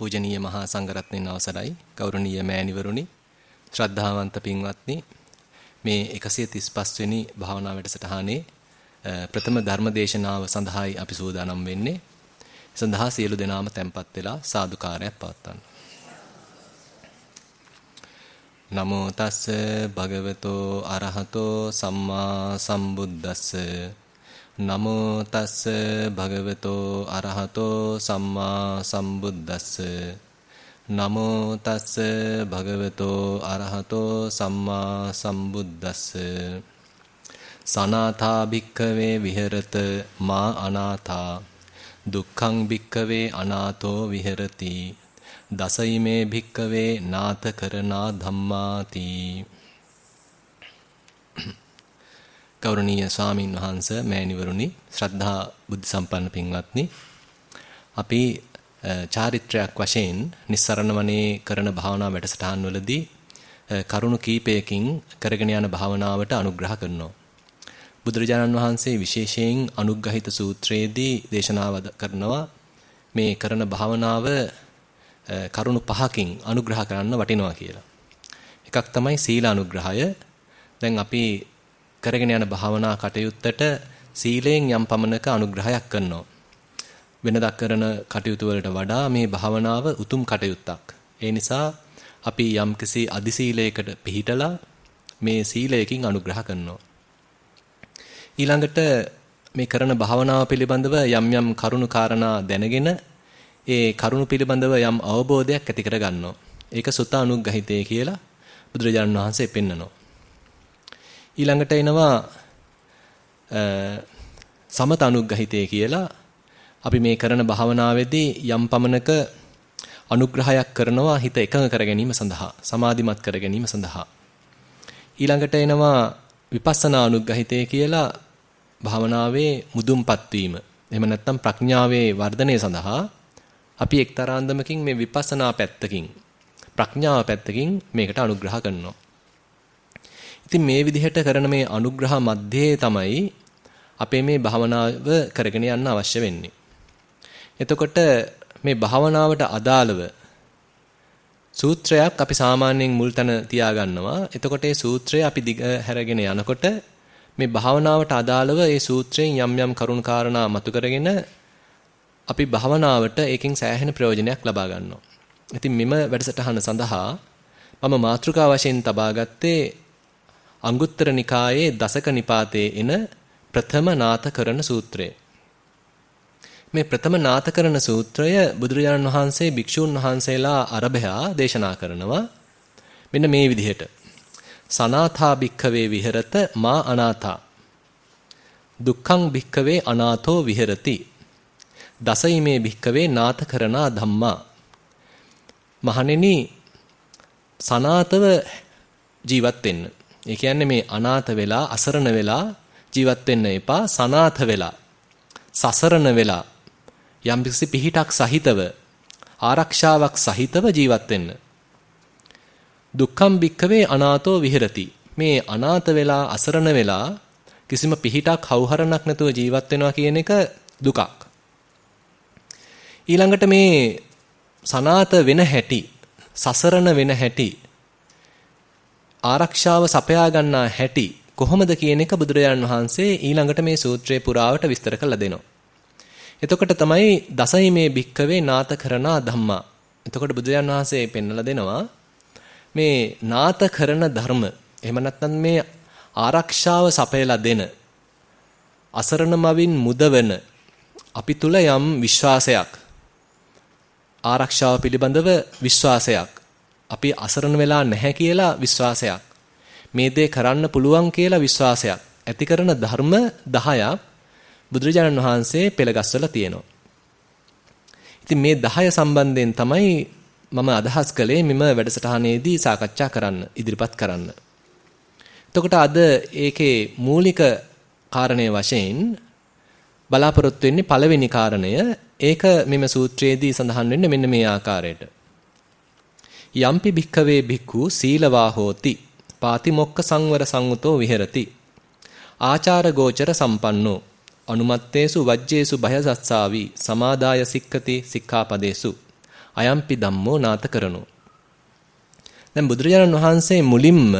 පූජනීය මහා සංඝරත්නයන් අවසරයි. ගෞරවනීය මෑණිවරුනි ශ්‍රද්ධාවන්ත පින්වත්නි මේ 135 වෙනි භාවනා වැඩසටහනේ ප්‍රථම ධර්ම දේශනාව සඳහායි අපි සූදානම් වෙන්නේ. සඳහා සියලු දෙනාම tempත් වෙලා සාදුකාරයක් පවත්වන්න. නමෝ තස්ස භගවතෝ අරහතෝ සම්මා සම්බුද්දස්ස. නමෝ තස්ස භගවතෝ අරහතෝ සම්මා සම්බුද්දස්ස. නමෝ තස්ස භගවතෝ අරහතෝ සම්මා සම්බුද්දස්ස. සනාථා භික්ඛවේ විහෙරත මා අනාථා. දුක්ඛං භික්ඛවේ අනාථෝ විහෙරති. දසයිමේ භික්ඛවේ නාථ කරනා ධම්මාති. ගෞරවනීය ස්වාමින් වහන්සේ මෑණිවරුනි ශ්‍රද්ධා බුද්ධ සම්පන්න පින්වත්නි අපි චාරිත්‍රාක් වශයෙන් නිස්සරණ වනේ කරන භාවනා වැඩසටහන් වලදී කරුණු කීපයකින් කරගෙන යන භාවනාවට අනුග්‍රහ කරනවා බුදුරජාණන් වහන්සේ විශේෂයෙන් අනුග්‍රහිත සූත්‍රයේදී දේශනාව කරනවා මේ කරන භාවනාව කරුණු පහකින් අනුග්‍රහ කරන්න වටිනවා කියලා. එකක් තමයි සීල අනුග්‍රහය. දැන් අපි කරගෙන යන භාවනා කටයුත්තට සීලයෙන් යම් පමණක අනුග්‍රහයක් කරනවා. වෙනදා කරන කටයුතු වලට වඩා මේ භාවනාව උතුම් කටයුත්තක්. ඒ නිසා අපි යම්කිසි අදි සීලයකට පිළිහිටලා මේ සීලයකින් අනුග්‍රහ කරනවා. ඊළඟට මේ කරන භාවනාව පිළිබඳව යම් යම් කරුණු කාරණා දැනගෙන ඒ කරුණු පිළිබඳව යම් අවබෝධයක් ඇති කර ගන්නවා. ඒක සුත අනුග්‍රහිතය කියලා බුදුරජාණන් වහන්සේ පෙන්නනවා. ඊළඟට එනවා සමත අනුග්‍රහිතය කියලා. අපි මේ කරන භාවනාවේදී යම් පමණක අනුග්‍රහයක් කරනවා හිත එකඟ කර ගැනීම සඳහා සමාධිමත් කර ගැනීම සඳහා. ඊළඟට එනවා විපස්සනා අනුග්‍රහිතය කියලා භාවනාවේ මුදුන්පත් වීම. එහෙම නැත්නම් ප්‍රඥාවේ වර්ධනය සඳහා අපි එක්තරා අන්දමකින් මේ විපස්සනා පැත්තකින් ප්‍රඥාව පැත්තකින් මේකට අනුග්‍රහ කරනවා. ඉතින් මේ විදිහට කරන මේ අනුග්‍රහ මැද්දේ තමයි අපේ මේ භාවනාව කරගෙන යන්න අවශ්‍ය වෙන්නේ. එතකොට මේ භාවනාවට අදාළව සූත්‍රයක් අපි සාමාන්‍යයෙන් මුල් තැන තියාගන්නවා. එතකොට ඒ සූත්‍රය අපි දිග හැරගෙන යනකොට මේ භාවනාවට අදාළව ඒ සූත්‍රයෙන් යම් යම් කරුණු කාරණා මතු කරගෙන අපි භාවනාවට ඒකෙන් සෑහෙන ප්‍රයෝජනයක් ලබා ගන්නවා. ඉතින් මෙම වැඩසටහන සඳහා මම මාතෘකා වශයෙන් තබා ගත්තේ අංගුත්තර නිකායේ දසක නිපාතේ එන ප්‍රථම නාථකරණ සූත්‍රය. මේ ප්‍රථම නාථකරණ සූත්‍රය බුදුරජාණන් වහන්සේ භික්ෂූන් වහන්සේලා අරබයා දේශනා කරනවා මෙන්න මේ විදිහට. සනාථා භික්ඛවේ විහෙරත මා අනාථා. දුක්ඛං භික්ඛවේ අනාථෝ විහෙරති. දසයිමේ භික්ඛවේ නාථකරණා ධම්මා. මහණෙනි සනාතව ජීවත් වෙන්න. ඒ කියන්නේ මේ අනාථ වෙලා අසරණ වෙලා ජීවත් වෙන්න එපා සනාථ වෙලා සසරණ වෙලා යම්කිසි පිහිටක් සහිතව ආරක්ෂාවක් සහිතව ජීවත් වෙන්න. දුක්ඛම් භික්ඛවේ අනාථෝ විහෙරති. මේ අනාථ වෙලා අසරණ වෙලා කිසිම පිහිටක් හවුහරණක් නැතුව ජීවත් වෙනවා කියන එක දුකක්. ඊළඟට මේ සනාත වෙන හැටි, සසරණ වෙන හැටි ආරක්ෂාව සපයා ගන්නා හැටි කොහොමද කියන එක බුදුරජාණන් වහන්සේ ඊළඟට මේ සූත්‍රයේ පුරාවට විස්තර කරලා දෙනවා. එතකොට තමයි දසයිමේ භික්කවේ නාත කරනා ධම්මා. එතකොට බුදුරජාණන් වහන්සේ පෙන්වලා දෙනවා මේ නාත කරන ධර්ම එහෙම නැත්නම් මේ ආරක්ෂාව සපයලා දෙන අසරණ මවින් මුදවන අපි තුල යම් විශ්වාසයක් ආරක්ෂාව පිළිබඳව විශ්වාසයක් අපි අසරණ වෙලා නැහැ කියලා විශ්වාසයක්. මේ දේ කරන්න පුළුවන් කියලා විශ්වාසයක්. ඇති කරන ධර්ම 10ක් බුදුරජාණන් වහන්සේ පෙළගස්වලා තියෙනවා. ඉතින් මේ 10 සම්බන්ධයෙන් තමයි මම අදහස් කළේ මෙම වැඩසටහනේදී සාකච්ඡා කරන්න, ඉදිරිපත් කරන්න. එතකොට අද ඒකේ මූලික කාරණය වශයෙන් බලාපොරොත්තු වෙන්නේ පළවෙනි කාරණය ඒක මෙම සූත්‍රයේදී සඳහන් වෙන්නේ මෙන්න මේ ආකාරයට. යම්පි භික්ඛවේ භික්ඛු සීලවා හෝති පාතිමොක්ක සංවර සංවතෝ විහෙරති ආචාර ගෝචර සම්පන්නෝ අනුමත්තේසු වජ්ජේසු භයසස්සාවි සමාදාය සික්ඛති සික්ඛාපදේසු අයම්පි ධම්මෝ නාත කරනෝ. දැන් බුදුරජාණන් වහන්සේ මුලින්ම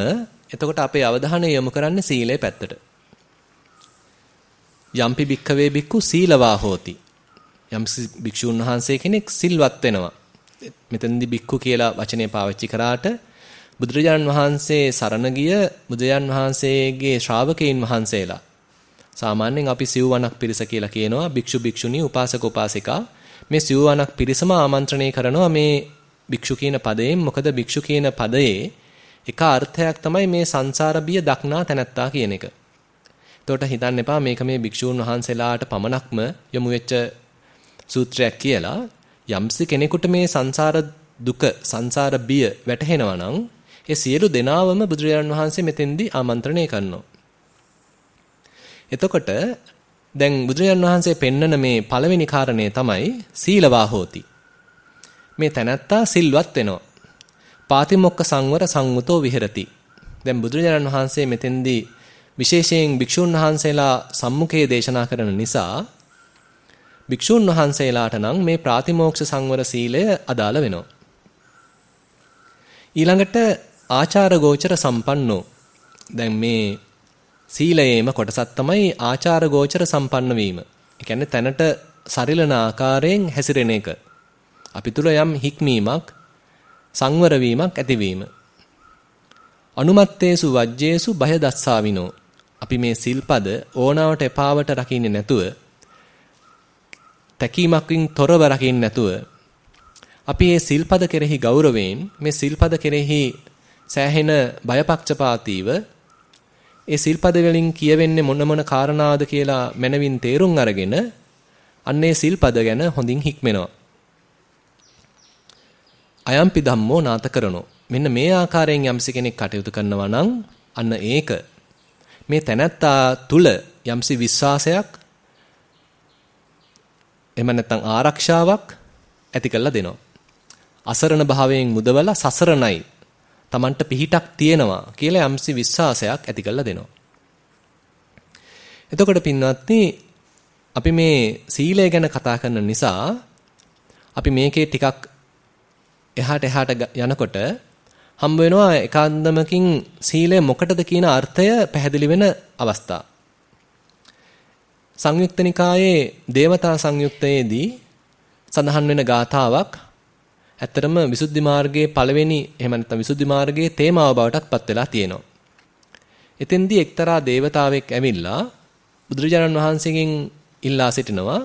එතකොට අපේ අවධානය යොමු කරන්නේ සීලය පැත්තට. යම්පි භික්ඛවේ භික්ඛු සීලවා හෝති. යම් භික්ෂුන් වහන්සේ කෙනෙක් සිල්වත් වෙනවා. මෙතෙන්දි භික්ඛු කියලා වචනේ පාවිච්චි කරාට බුදුරජාණන් වහන්සේ සරණ ගිය බුදුරජාණන් වහන්සේගේ ශ්‍රාවකයන් වහන්සේලා සාමාන්‍යයෙන් අපි සිව්වණක් පිරිස කියලා කියනවා භික්ෂු භික්ෂුණී උපාසක උපාසිකා මේ සිව්වණක් පිරිසම ආමන්ත්‍රණය කරනවා මේ භික්ෂු කියන පදයෙන් මොකද භික්ෂු කියන පදයේ එක අර්ථයක් තමයි මේ සංසාර බිය දක්නා තැනැත්තා කියන එක. එතකොට හිතන්න එපා මේක මේ භික්ෂූන් වහන්සේලාට පමණක්ම යොමු වෙච්ච සූත්‍රයක් කියලා. යම්සි කෙනෙකුට මේ සංසාර දුක, සංසාර බිය වැටහෙනවා නම් ඒ සියලු දෙනාවම බුදුරජාණන් වහන්සේ මෙතෙන්දී ආමන්ත්‍රණය කරනවා. එතකොට දැන් බුදුරජාණන් වහන්සේ පෙන්නන මේ පළවෙනි කාරණය තමයි සීලවා හෝති. මේ තැනැත්තා සිල්වත් වෙනවා. පාතිමොක්ක සංවර සංවතෝ විහෙරති. දැන් බුදුරජාණන් වහන්සේ මෙතෙන්දී විශේෂයෙන් භික්ෂුන් වහන්සේලා සම්මුඛයේ දේශනා කරන නිසා භික්ෂුන් වහන්සේලාට නම් මේ ප්‍රාතිමෝක්ෂ සංවර සීලය අදාළ වෙනවා. ඊළඟට ආචාර ගෝචර සම්පන්නෝ දැන් මේ සීලයේම කොටසක් තමයි ආචාර ගෝචර සම්පන්න වීම. ඒ කියන්නේ තැනට සරිලන ආකාරයෙන් හැසිරෙන එක. අපි තුල යම් හික්මීමක් සංවර වීමක් ඇතිවීම. අනුමත්තේසු වජ්ජේසු බය දස්සාවිනෝ. අපි මේ සිල්පද ඕනාවට එපාවට රකින්නේ නැතුව තැකීමකින් තොරව රකින්නේ නැතුව අපි මේ සිල්පද කෙරෙහි ගෞරවයෙන් මේ සිල්පද කෙරෙහි සෑහෙන බයපක්ෂපාතීව ඒ සිල්පද වලින් කියවෙන්නේ මොන මොන කාරණාද කියලා මනවින් තේරුම් අරගෙන අන්නේ සිල්පද ගැන හොඳින් හික්මෙනවා. අයම්පි ධම්මෝ නාත කරනෝ. මෙන්න මේ ආකාරයෙන් යම්සි කෙනෙක් කටයුතු කරනවා නම් අන්න ඒක මේ තැනැත්තා තුල යම්සි විශ්වාසයක් එහෙම නැත්නම් ආරක්ෂාවක් ඇති කරලා දෙනවා. අසරණ භාවයෙන් මුදවලා සසරණයි Tamanට පිහිටක් තියෙනවා කියලා යම්සි විශ්වාසයක් ඇති කරලා දෙනවා. එතකොට පින්වත්නි අපි මේ සීලය ගැන කතා කරන නිසා අපි මේකේ ටිකක් එහාට එහාට යනකොට හම්බ වෙනවා ඒකාන්දමකින් සීලය මොකටද කියන අර්ථය පැහැදිලි වෙන අවස්ථා. සංයුක්ත නිකායේ දේවතා සංයුක්තයේදී සඳහන් වෙන ගාථාවක් ඇත්තටම විසුද්ධි මාර්ගයේ පළවෙනි එහෙම නැත්නම් විසුද්ධි මාර්ගයේ තේමාව බවටත් පත් වෙලා තියෙනවා. එතෙන්දී එක්තරා දේවතාවෙක් ඇවිල්ලා බුදුරජාණන් වහන්සේගෙන් ඉල්ලා සිටිනවා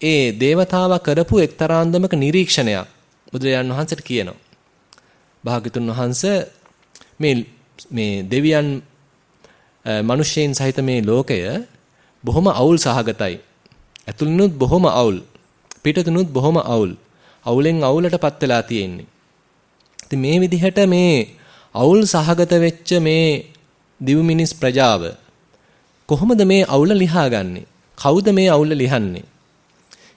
ඒ දේවතාවා කරපු එක්තරා අන්දමක නිරීක්ෂණයක් බුදුරජාණන් වහන්සේට කියනවා. භාග්‍යතුන් වහන්සේ මේ මේ දෙවියන් මිනිසෙයින් සහිත මේ ලෝකය බොහොම අවුල් සහගතයි. ඇතුළිනුත් බොහොම අවුල්. පිටතිනුත් බොහොම අවුල්. අවුලෙන් අවුලටපත් වෙලා තියෙන්නේ. ඉතින් මේ විදිහට මේ අවුල් සහගත වෙච්ච මේ දිව් මිනිස් ප්‍රජාව කොහොමද මේ අවුල ලිහාගන්නේ? කවුද මේ අවුල ලිහන්නේ?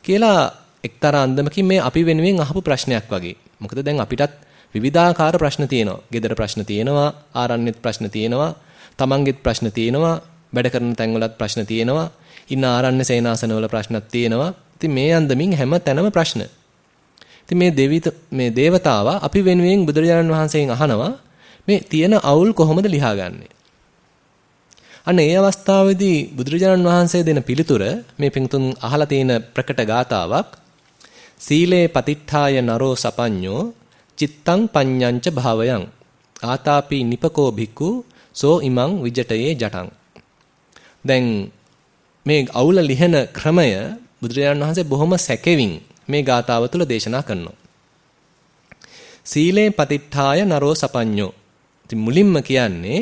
කියලා එක්තරා අන්දමකින් මේ අපි වෙනුවෙන් අහපු ප්‍රශ්නයක් වගේ. මොකද දැන් අපිටත් විවිධාකාර ප්‍රශ්න තියෙනවා. ගෙදර ප්‍රශ්න තියෙනවා, ආරණ්‍යෙත් ප්‍රශ්න තියෙනවා, තමන්ගෙත් ප්‍රශ්න තියෙනවා, වැඩ කරන තැන්වලත් ප්‍රශ්න තියෙනවා, ඉන්න ආරණ්‍ය සේනාසනවල ප්‍රශ්නත් තියෙනවා. ඉතින් මේ අන්දමින් හැම තැනම ප්‍රශ්න. ඉතින් මේ දෙවිත මේ దేవතාවා අපි වෙනුවෙන් බුදුරජාණන් වහන්සේගෙන් අහනවා මේ තියෙන අවුල් කොහොමද ලියාගන්නේ? අන්න ඒ අවස්ථාවේදී බුදුරජාණන් වහන්සේ දෙන පිළිතුර මේ පිංතුන් අහලා තියෙන ප්‍රකට ගාතාවක් සීලේ පතිට්ඨාය නරෝ සපඤ්ඤෝ චිත්තං පඤ්ඤංච භාවයන් ආතාපි නිපකෝ භික්ඛු සෝ ඉමං විජටයේ ජටං දැන් මේ අවුල ලිහන ක්‍රමය බුදුරජාණන් වහන්සේ බොහොම සැකෙවින් මේ ගාතාව තුළ දේශනා කරනවා. සීලේ පතිට්ඨාය නරෝ සපඤ්ඤෝ. ඉතින් මුලින්ම කියන්නේ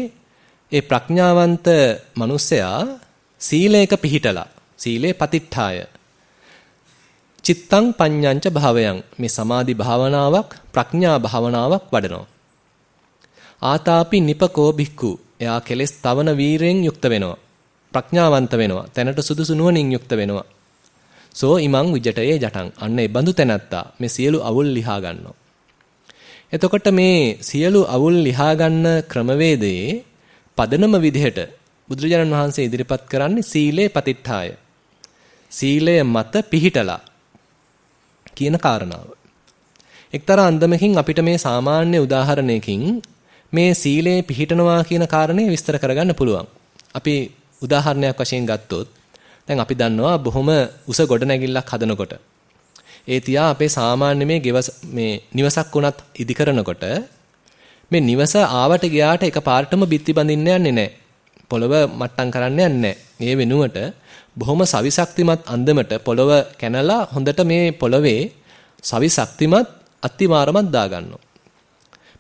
ඒ ප්‍රඥාවන්ත මිනිසයා සීලයක පිහිටලා සීලේ පතිට්ඨාය චිත්තං පඤ්ඤංච භාවයන්. මේ සමාධි භාවනාවක් ප්‍රඥා භාවනාවක් වඩනවා. ආතාපි නිපකෝ භික්ඛු. එයා කෙලස් තවන වීරයෙන් යුක්ත වෙනවා. ප්‍රඥාවන්ත වෙනවා. තැනට සුදුසු නුවණින් යුක්ත වෙනවා. සෝ ඉමං විජටයේ ජටං අන්න ඒ බඳු තැනත්තා මේ සියලු අවුල් ලිහා ගන්නවා. එතකොට මේ සියලු අවුල් ලිහා ගන්න ක්‍රමවේදයේ පදනම විදිහට බුදුරජාණන් වහන්සේ ඉදිරිපත් කරන්නේ සීලේ පතිට්ඨාය. සීලය මත පිහිටලා කියන කාරණාව. එක්තරා අන්දමකින් අපිට මේ සාමාන්‍ය උදාහරණයකින් මේ සීලේ පිහිටනවා කියන කාරණේ විස්තර කරගන්න පුළුවන්. අපි උදාහරණයක් වශයෙන් ගත්තොත් දැන් අපි දන්නවා බොහොම උස ගොඩනැගිල්ලක් හදනකොට ඒ තියා අපේ සාමාන්‍ය මේ ගෙවස මේ නිවසක් උනත් ඉදි කරනකොට මේ නිවස ආවට ගියාට එකපාරටම බිත්ති බඳින්න යන්නේ නැහැ. පොළව මට්ටම් කරන්න යන්නේ නැහැ. මේ වෙනුවට බොහොම සවිශක්තිමත් අන්දමට පොළව කැනලා හොඳට මේ පොළවේ සවිශක්තිමත් අත්තිවාරමක් දාගන්නවා.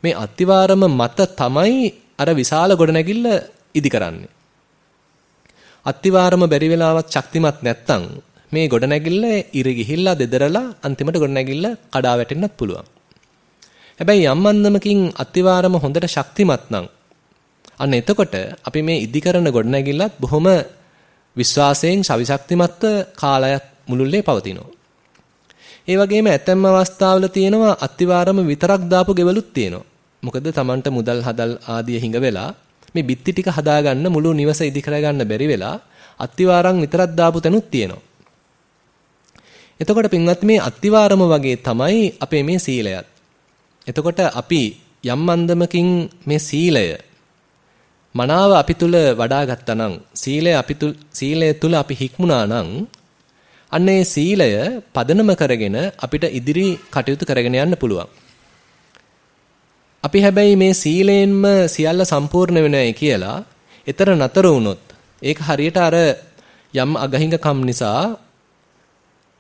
මේ අත්තිවාරම මත තමයි අර විශාල ගොඩනැගිල්ල ඉදි කරන්නේ. අත්තිවාරම බැරි වෙලාවත් ශක්තිමත් නැත්තම් මේ ගොඩනැගිල්ල ඉරි ගිහිල්ලා දෙදරලා අන්තිමට ගොඩනැගිල්ල කඩා වැටෙන්නත් පුළුවන්. හැබැයි යම් අන්දමකින් අත්තිවාරම හොඳට ශක්තිමත් නම් අන්න එතකොට අපි මේ ඉදි කරන ගොඩනැගිල්ලත් බොහොම විශ්වාසයෙන් ශවිශක්තිමත්ව කාලයක් මුළුල්ලේ පවතිනවා. ඒ වගේම ඇතැම් අවස්ථාවල තියෙනවා අත්තිවාරම විතරක් දාපු ගෙවලුත් තියෙනවා. මොකද Tamanට මුදල් හදල් ආදිය හිඟ වෙලා මේ බිත්ති ටික හදාගන්න මුළු නිවස ඉදි කරගන්න බැරි වෙලා අත්තිවාරම් විතරක් දාපු තැනුත් තියෙනවා. එතකොට පින්වත් මේ අත්තිවාරම වගේ තමයි අපේ මේ සීලයත්. එතකොට අපි යම් අන්දමකින් මේ සීලය මනාව අපි තුල වඩා ගත්තා නම් සීලය අපි තුල සීලය තුල අපි හික්මුණා නම් අන්න ඒ සීලය පදනම කරගෙන අපිට ඉදිරි කටයුතු කරගෙන යන්න පුළුවන්. අපි හැබැයි මේ සීලයෙන්ම සියල්ල සම්පූර්ණ වෙනයි කියලා ඊතර නතර වුණොත් ඒක හරියට අර යම් අගහිඟකම් නිසා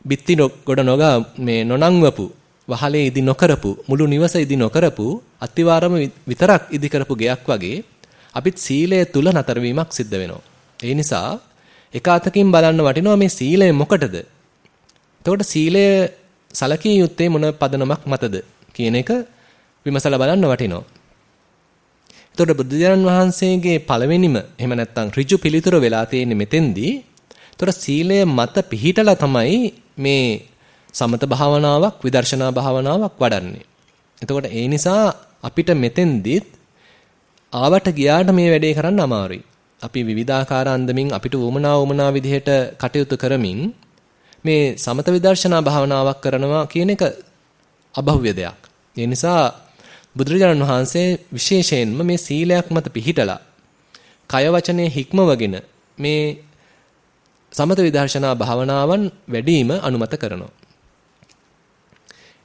බිත්ති ගොඩ නොගා මේ නොනංවපු වහලේ ඉදි නොකරපු මුළු නිවස ඉදි නොකරපු අතිවාරම විතරක් ඉදි කරපු ගයක් වගේ අපිත් සීලය තුල නතර වීමක් සිද්ධ වෙනවා. ඒ නිසා එක අතකින් බලන්න වටිනවා මේ සීලය මොකටද? එතකොට සීලය සලකිය යුත්තේ මොන පදනමක් මතද කියන එක විමසලා බලන්න වටිනවා. එතකොට බුදුදහන් වහන්සේගේ පළවෙනිම එහෙම නැත්නම් ඍජු පිළිතුර වෙලා තියෙන්නේ මෙතෙන්දී. එතකොට සීලය මත පිහිටලා තමයි මේ සමත භාවනාවක් විදර්ශනා භාවනාවක් වඩන්නේ. එතකොට ඒ නිසා අපිට මෙතෙන්දිත් ආවට ගියාට මේ වැඩේ කරන්න අමාරුයි. අපි විවිධාකාර අන්දමින් අපිට උමනා උමනා විදිහට කටයුතු කරමින් මේ සමත විදර්ශනා භාවනාවක් කරනවා කියන එක අභව්‍ය දෙයක්. ඒ නිසා බුදුරජාණන් වහන්සේ විශේෂයෙන්ම මේ සීලයක් මත පිහිටලා කය වචනේ හික්මවගෙන මේ සමත විදර්ශනා භාවනාවන් වැඩිම අනුමත කරනවා.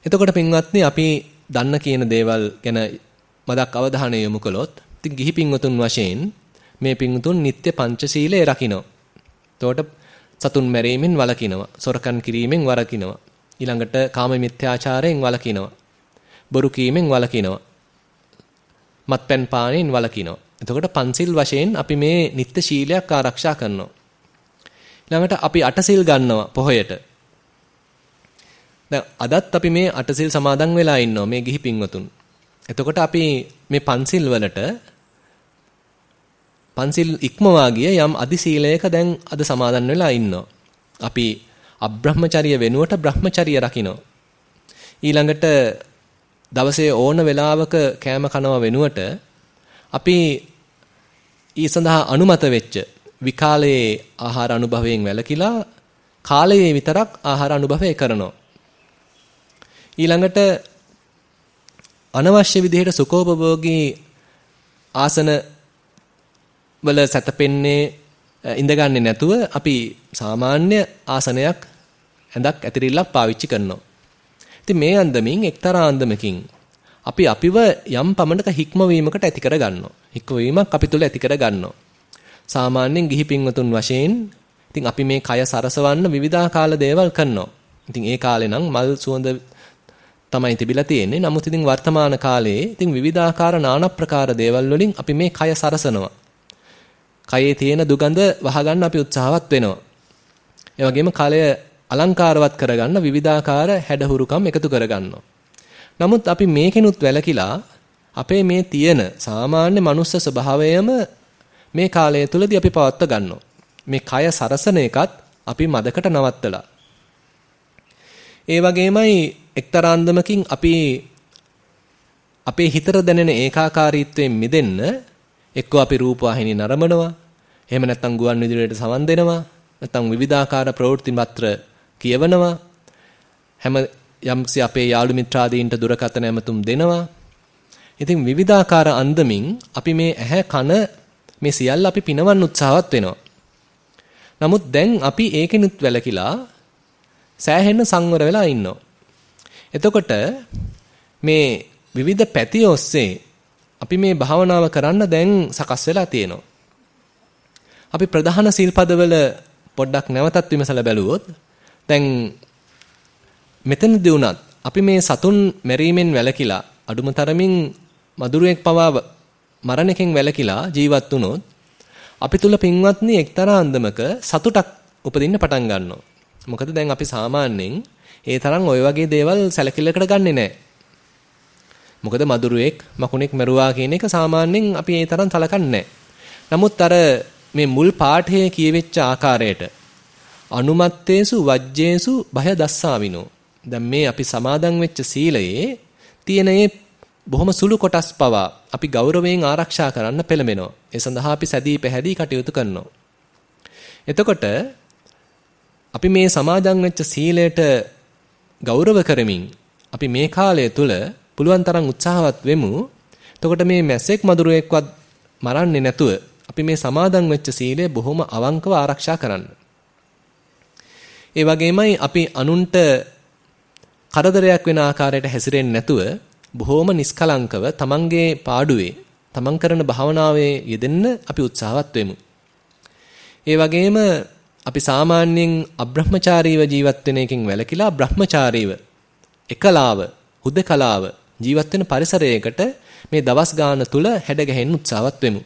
එතකොට පින්වත්නි අපි දන්න කියන දේවල් ගැන මදක් අවධානය යොමු කළොත් ඉතින් ගිහි පින්වතුන් වශයෙන් මේ පින්වතුන් නිත්‍ය පංචශීලයේ රකින්න. එතකොට සතුන් මැරීමෙන් වළකිනවා. සොරකම් කිරීමෙන් වළකිනවා. ඊළඟට කාම මිත්‍යාචාරයෙන් වළකිනවා. බොරු කීමෙන් වළකිනවා. මත්පැන් පානයෙන් වළකිනවා. එතකොට පන්සිල් වශයෙන් අපි මේ නිත්‍ය ශීලයක් ආරක්ෂා කරනවා. ඊළඟට අපි අටසිල් ගන්නවා පොහොයට. දැන් අදත් අපි මේ අටසිල් සමාදන් වෙලා ඉන්නවා මේ ගිහි පින්වතුන්. එතකොට අපි මේ පන්සිල් වලට පන්සිල් ඉක්මවා ගිය යම් අදි සීලයක දැන් අද සමාදන් වෙලා ඉන්නවා. අපි අබ්‍රහ්මචර්ය වෙනුවට බ්‍රහ්මචර්ය රකින්න. ඊළඟට දවසේ ඕන වෙලාවක කෑම කනවා වෙනුවට අපි ඊ සඳහා අනුමත වෙච්ච විකාලයේ ආහාර අනුභවයෙන් වැළකීලා කාලයේ විතරක් ආහාර අනුභවය කරනවා. ඊළඟට අනවශ්‍ය විදිහට සුඛෝපභෝගී ආසන වල සැතපෙන්නේ ඉඳගන්නේ නැතුව අපි සාමාන්‍ය ආසනයක් ඇඳක් ඇතිරිල්ලක් පාවිච්චි කරනවා. ඉතින් මේ අන්දමින් එක්තරා අන්දමකින් අපි අපිව යම් පමණක හික්මවීමකට ඇති කර ගන්නවා. හික්මවීමක් අපි තුල ඇති කර ගන්නවා. සාමාන්‍යයෙන් ගිහි පින්වතුන් වශයෙන් ඉතින් අපි මේ කය සරසවන්න විවිධාකාර දේවල් කරනවා. ඉතින් ඒ කාලේ නම් මල් සුවඳ තමයි තිබිලා තියෙන්නේ. නමුත් ඉතින් වර්තමාන කාලයේ ඉතින් විවිධාකාර নানা ප්‍රකාර දේවල් වලින් අපි මේ කය සරසනවා. කයේ තියෙන දුගඳ වහගන්න අපි උත්සාහවත් වෙනවා. ඒ වගේම කලය අලංකාරවත් කරගන්න විවිධාකාර හැඩහුරුකම් එකතු කරගන්නවා. නමුත් අපි මේකෙනුත් වැළකීලා අපේ මේ තියෙන සාමාන්‍ය මනුස්ස ස්වභාවයම මේ කාලය තුලදී අපි පවත්ව ගන්නවා. මේ කය සරසන එකත් අපි මදකට නවත්තලා. ඒ වගේමයි එක්තරා අන්දමකින් අපි අපේ හිතට දැනෙන ඒකාකාරීත්වයෙන් මිදෙන්න එක්කෝ අපි රූපවාහිනිය නරඹනවා. එහෙම නැත්නම් ගුවන් විදුලියට සවන් දෙනවා. නැත්නම් විවිධාකාර ප්‍රවෘත්ති පත්‍ර කියවනවා. හැම යම්සි අපේ යාළු මිත්‍රාදීන්ට දුරකථන ඇමතුම් දෙනවා. ඉතින් විවිධාකාර අන්දමින් අපි මේ ඇහැ කන මේ සියල්ල අපි පිනවන්න උත්සාහවත් වෙනවා. නමුත් දැන් අපි ඒකෙනුත් වැළකීලා සෑහෙන්න සංවර වෙලා ඉන්නවා. එතකොට මේ විවිධ පැති ඔස්සේ අපි මේ භාවනාව කරන්න දැන් සකස් වෙලා තියෙනවා. අපි ප්‍රධාන සිල්පදවල පොඩ්ඩක් නැවතත් විමසලා බැලුවොත් දැන් මෙතනදී උනත් අපි මේ සතුන් මැරීමෙන් වැළකීලා අඩුම තරමින් මදුරුවෙක් පවා මරණකෙන් වැළකීලා ජීවත් වුණොත් අපි තුල පින්වත්නි එක්තරා අන්දමක සතුටක් උපදින්න පටන් ගන්නවා. මොකද දැන් අපි සාමාන්‍යයෙන් ඒ තරම් ওই වගේ දේවල් සැලකිල්ලකට ගන්නෙ නැහැ. මොකද මදුරුවෙක් මකුණෙක් මරුවා කියන එක සාමාන්‍යයෙන් අපි ඒ තරම් සලකන්නේ නමුත් අර මේ මුල් පාඨයේ කියවෙච්ච ආකාරයට අනුමත්තේසු වජ්ජේසු භය දස්සාවිනෝ. දැන් මේ අපි සමාදන් වෙච්ච සීලයේ තියෙන මේ බොහොම සුළු කොටස් පවා අපි ගෞරවයෙන් ආරක්ෂා කරන්න පෙළඹෙනවා. ඒ සඳහා අපි සැදී පැහැදී කටයුතු කරනවා. එතකොට අපි මේ සමාදන් වෙච්ච සීලයට ගෞරව කරමින් අපි මේ කාලය තුල පුළුවන් තරම් උත්සාහවත් වෙමු. එතකොට මේ මැස්සෙක් මදුරුවෙක්වත් මරන්නේ නැතුව අපි මේ සමාදන් වෙච්ච සීලය බොහොම අවංකව ආරක්ෂා කරන්න. ඒ වගේමයි අපි අනුන්ට කරදරයක් වෙන ආකාරයට හැසිරෙන්නේ නැතුව බොහොම නිස්කලංකව තමන්ගේ පාඩුවේ තමන් කරන භාවනාවේ යෙදෙන්න අපි උත්සාහවත් වෙමු. ඒ වගේම අපි සාමාන්‍යයෙන් අබ්‍රහ්මචාරීව ජීවත් වෙන එකෙන් වැළකීලා බ්‍රහ්මචාරීව එකලාව හුදකලාව ජීවත් වෙන පරිසරයකට මේ දවස් ගාන තුල හැඩ ගැහෙන්න උත්සාහවත් වෙමු.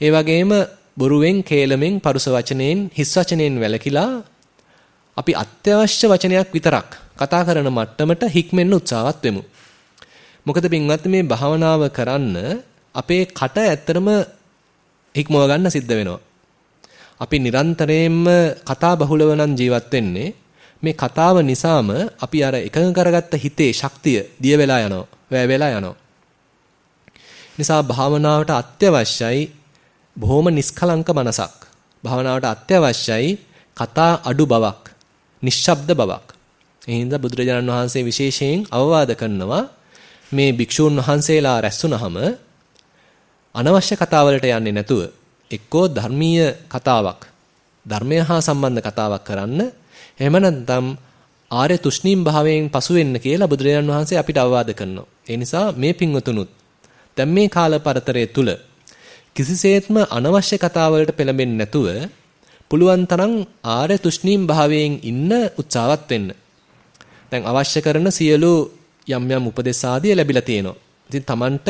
ඒ වගේම බොරුවෙන්, කේලමෙන්, පරුස වචනෙන්, හිස් වචනෙන් වැළකීලා අපි අත්‍යවශ්‍ය වචනයක් විතරක් කතා කරන මට්ටමට හික්මෙන්න උත්සාහවත් වෙමු. මොකද පින්වත් මේ භාවනාව කරන්න අපේ කට ඇත්තරම හික්මව ගන්න සිද්ධ වෙනවා. අපි නිරන්තරයෙන්ම කතා බහුලව නම් ජීවත් වෙන්නේ මේ කතාව නිසාම අපි අර එකඟ කරගත්ත හිතේ ශක්තිය දිය වෙලා යනවා වැය වෙලා යනවා නිසා භාවනාවට අත්‍යවශ්‍යයි බොහොම නිස්කලංක මනසක් භාවනාවට අත්‍යවශ්‍යයි කතා අඩු බවක් නිශ්ශබ්ද බවක් ඒ හින්දා බුදුරජාණන් වහන්සේ විශේෂයෙන් අවවාද කරනවා මේ භික්ෂූන් වහන්සේලා රැස්ුනහම අනවශ්‍ය කතාවලට යන්නේ නැතුව එක්කෝ ධර්මීය කතාවක් ධර්මය හා සම්බන්ධ කතාවක් කරන්න එහෙම නැත්නම් ආර්ය තුෂ්ණීම් භාවයෙන් පසු වෙන්න කියලා බුදුරජාණන් වහන්සේ අපිට අවවාද කරනවා. ඒ නිසා මේ පින්වතුනුත් දැන් මේ කාල පරතරය තුල කිසිසේත්ම අනවශ්‍ය කතාවලට පෙළඹෙන්නේ නැතුව පුළුවන් තරම් ආර්ය තුෂ්ණීම් භාවයෙන් ඉන්න උත්සාහවත් වෙන්න. දැන් අවශ්‍ය කරන සියලු යම් යම් උපදේශ ආදිය ලැබිලා තියෙනවා. ඉතින් Tamanට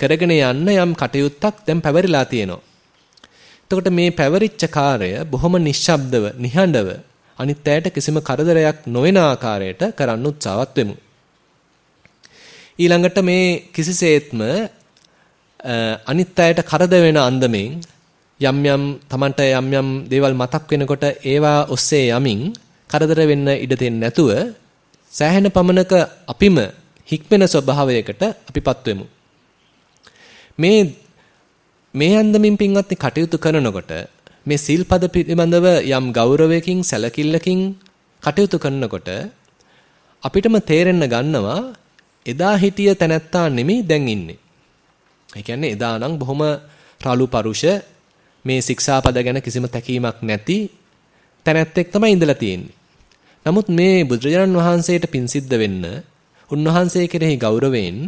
කරගෙන යන්න යම් කටයුත්තක් දැන් පැවරිලා තියෙනවා. එතකොට මේ පැවරිච්ච කාර්ය බොහොම නිශ්ශබ්දව, නිහඬව අනිත් අයට කිසිම කරදරයක් නොවන ආකාරයට කරන්න උත්සාහවත් වෙමු. ඊළඟට මේ කිසිසේත්ම අනිත් අයට කරදර වෙන අන්දමෙන් යම් යම් Tamanට යම් යම් දේවල් මතක් වෙනකොට ඒවා ඔස්සේ යමින් කරදර වෙන්න ඉඩ දෙන්නේ නැතුව සෑහෙන පමණක අපිම හික්මෙන ස්වභාවයකට අපිපත් වෙමු. මේ මේ අන්දමින් පින්වත්නි කටයුතු කරනකොට මේ සීල්පද පිළිබඳව යම් ගෞරවයකින් සැලකිල්ලකින් කටයුතු කරනකොට අපිටම තේරෙන්න ගන්නවා එදා හිටිය තැනැත්තා නෙමෙයි දැන් ඉන්නේ. ඒ කියන්නේ එදා නම් බොහොම රළු පරුෂ මේ ශික්ෂාපද ගැන කිසිම තැකීමක් නැති තැනැත්තෙක් තමයි ඉඳලා තියෙන්නේ. නමුත් මේ බුදුරජාණන් වහන්සේට පින් සිද්ධ වෙන්න උන්වහන්සේ කෙරෙහි ගෞරවයෙන්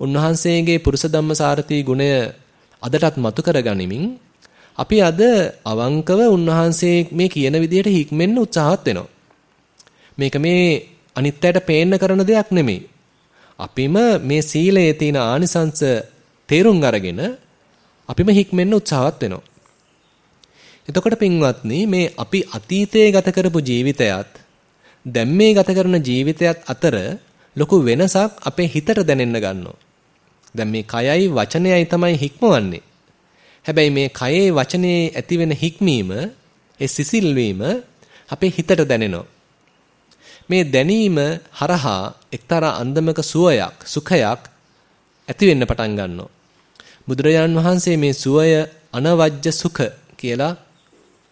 උන්වහන්සේගේ පුරුෂ ධම්මසාරති ගුණය අදටත් මතු කරගනිමින් අපි අද අවංකව උන්වහන්සේ මේ කියන විදිහට හික්මෙන්න උත්සාහත් වෙනවා. මේක මේ අනිත්‍යයට පේන්න කරන දෙයක් නෙමෙයි. අපිම මේ සීලයේ තියෙන ආනිසංස තේරුම් අරගෙන අපිම හික්මෙන්න උත්සාහත් වෙනවා. එතකොට පින්වත්නි මේ අපි අතීතයේ ගත කරපු ජීවිතයත් දැන් මේ ගත කරන ජීවිතයත් අතර ලොකු වෙනසක් අපේ හිතට දැනෙන්න ගන්නවා. දැන් මේ කයයි වචනයයි තමයි හික්මවන්නේ. හැබැයි මේ කයේ වචනේ ඇතිවෙන හික්මීම ඒ සිසිල් වීම අපේ හිතට දැනෙනවා. මේ දැනීම හරහා එක්තරා අන්දමක සුවයක් සුඛයක් ඇති වෙන්න පටන් ගන්නවා. බුදුරජාන් වහන්සේ මේ සුවය අනවජ්‍ය සුඛ කියලා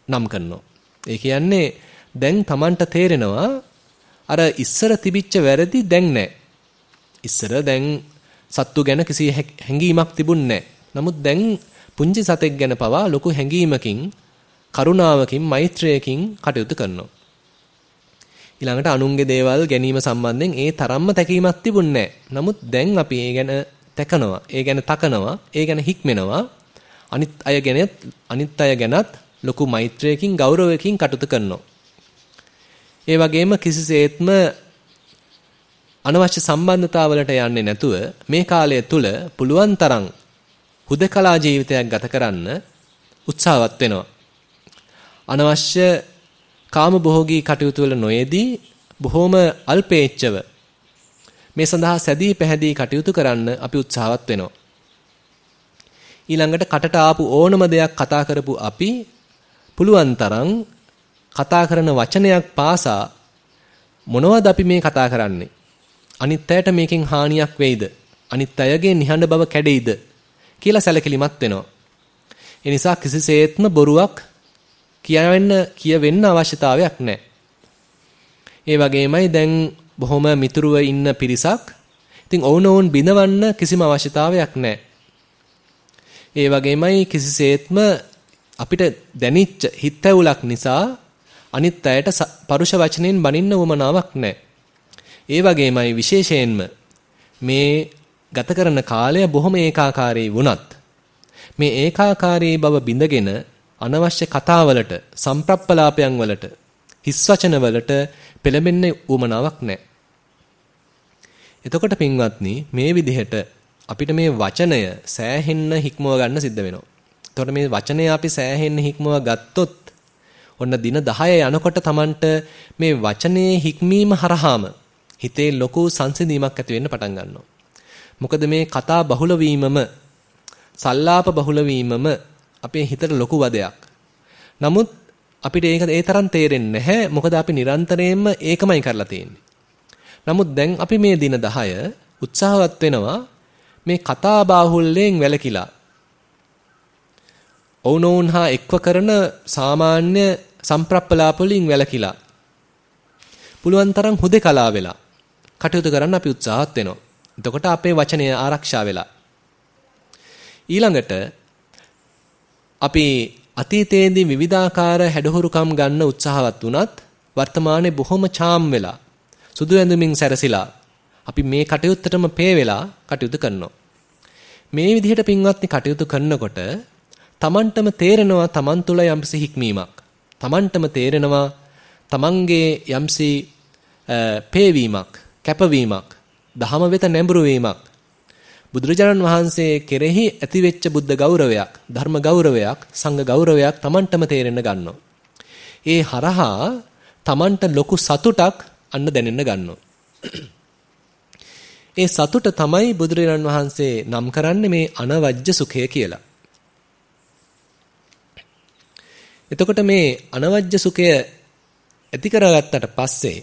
නම් කරනවා. ඒ කියන්නේ දැන් Tamanට තේරෙනවා අර ඉස්සර තිබිච්ච වැරදි දැන් නැහැ. ඉස්සර දැන් සත්තු ගැන කිසි හැඟීමක් තිබුණේ නමුත් දැන් පුංචි සතෙක් ගැන පවා ලොකු හැඟීමකින් කරුණාවකින් මෛත්‍රයකින් කටයුතු කරනවා. ඊළඟට අනුන්ගේ දේවල් ගැනීම සම්බන්ධයෙන් ඒ තරම්ම තැකීමක් තිබුණේ නමුත් දැන් අපි ඒ ගැන තැකනවා, ඒ ගැන තකනවා, ඒ ගැන හික්මෙනවා. අනිත් අය ගැන අනිත් අය ගැනත් ලොකු මෛත්‍රයකින් ගෞරවයකින් කටයුතු කරනවා. ඒ වගේම කිසිසේත්ම අනවශ්‍ය සම්බන්ධතාවලට යන්නේ නැතුව මේ කාලය තුල පුළුවන් තරම් හුදකලා ජීවිතයක් ගත කරන්න උත්සාහවත් වෙනවා. අනවශ්‍ය කාමභෝගී කටයුතු වල නොයේදී බොහොම අල්පේච්ඡව මේ සඳහා සැදී පැහැදී කටයුතු කරන්න අපි උත්සාහවත් වෙනවා. ඊළඟට කටට ආපු ඕනම දෙයක් කතා කරපු අපි පුළුවන් තරම් කතා කරන වචනයක් පාසා මොනවද අපි මේ කතා කරන්නේ? අනිත් අයට මේකෙන් හානියක් වෙයිද? අනිත් අයගේ නිහඬ බව කැඩෙයිද? කියලා සැලකිලිමත් වෙනවා. ඒ නිසා කිසිසේත්ම බොරුවක් කියවෙන්න කියවෙන්න අවශ්‍යතාවයක් නැහැ. ඒ වගේමයි දැන් බොහොම මිතුරුව ඉන්න පිරිසක්. ඉතින් ඔවුනෝන් බිඳවන්න කිසිම අවශ්‍යතාවයක් නැහැ. ඒ වගේමයි කිසිසේත්ම අපිට දැනිච්ච හිතැවුලක් නිසා අනිත් අයට පරුෂ වචනෙන් බනින්න උවමනාවක් නැහැ. ඒ වගේමයි විශේෂයෙන්ම මේ ගත කරන කාලය බොහොම ඒකාකාරී වුණත් මේ ඒකාකාරී බව බිඳගෙන අනවශ්‍ය කතාවලට සම්ප්‍රප්පලාපයන් වලට හිස් වචන වලට පෙළඹෙන්න උවමනාවක් නැහැ. එතකොට පින්වත්නි මේ විදිහට අපිට මේ වචනය සෑහෙන්න හික්මව ගන්න සිද්ධ වෙනවා. එතකොට මේ වචනය අපි සෑහෙන්න හික්මව ගත්තොත් ඔන්න දින 10 යනකොට Tamanට මේ වචනේ හික්මීම හරහාම හිතේ ලොකු සංසිඳීමක් ඇති වෙන්න පටන් ගන්නවා. මොකද මේ කතා බහුල වීමම සල්ලාප බහුල වීමම අපේ හිතට ලොකු වදයක්. නමුත් අපිට ඒක ඒ තරම් තේරෙන්නේ නැහැ. මොකද අපි නිරන්තරයෙන්ම ඒකමයි කරලා තියෙන්නේ. නමුත් දැන් අපි මේ දින 10 උත්සාහවත් වෙනවා මේ කතා බාහුල්‍යයෙන් වැළකීලා ඔවුනෝන් හා එක්ව කරන සාමාන්‍ය සම්ප්‍රප්පලාප වලින් වැළකීලා පුළුවන් තරම් හුදේකලා වෙලා කටයුතු කරන්න අපි උත්සාහත් වෙනවා. එතකොට අපේ වචනය ආරක්ෂා වෙලා. ඊළඟට අපි අතීතයේදී විවිධාකාර හැඩහුරුකම් ගන්න උත්සාහවත් වුණත් වර්තමානයේ බොහොම චාම් වෙලා සුදු ඇඳුමින් සැරසිලා අපි මේ කටයුත්තටම පේ වෙලා කටයුතු කරනවා. මේ විදිහට පින්වත්නි කටයුතු කරනකොට Tamanටම තේරෙනවා Taman තුල යම්සි හික්මීමක්. Tamanටම තේරෙනවා Tamanගේ යම්සි පේවීමක්, කැපවීමක්, දහම වෙත නැඹුරු වීමක්. බුදුරජාණන් වහන්සේ කෙරෙහි ඇතිවෙච්ච බුද්ධ ගෞරවයක්, ධර්ම ගෞරවයක්, සංඝ ගෞරවයක් Tamanටම තේරෙන්න ගන්නවා. ඒ හරහා Tamanට ලොකු සතුටක් අන්න දැනෙන්න ගන්නවා. ඒ සතුට තමයි බුදුරජාණන් වහන්සේ නම් කරන්නේ මේ අනවජ්‍ය සුඛය කියලා. එතකොට මේ අනවජ්‍ය සුඛය ඇති කරගත්තට පස්සේ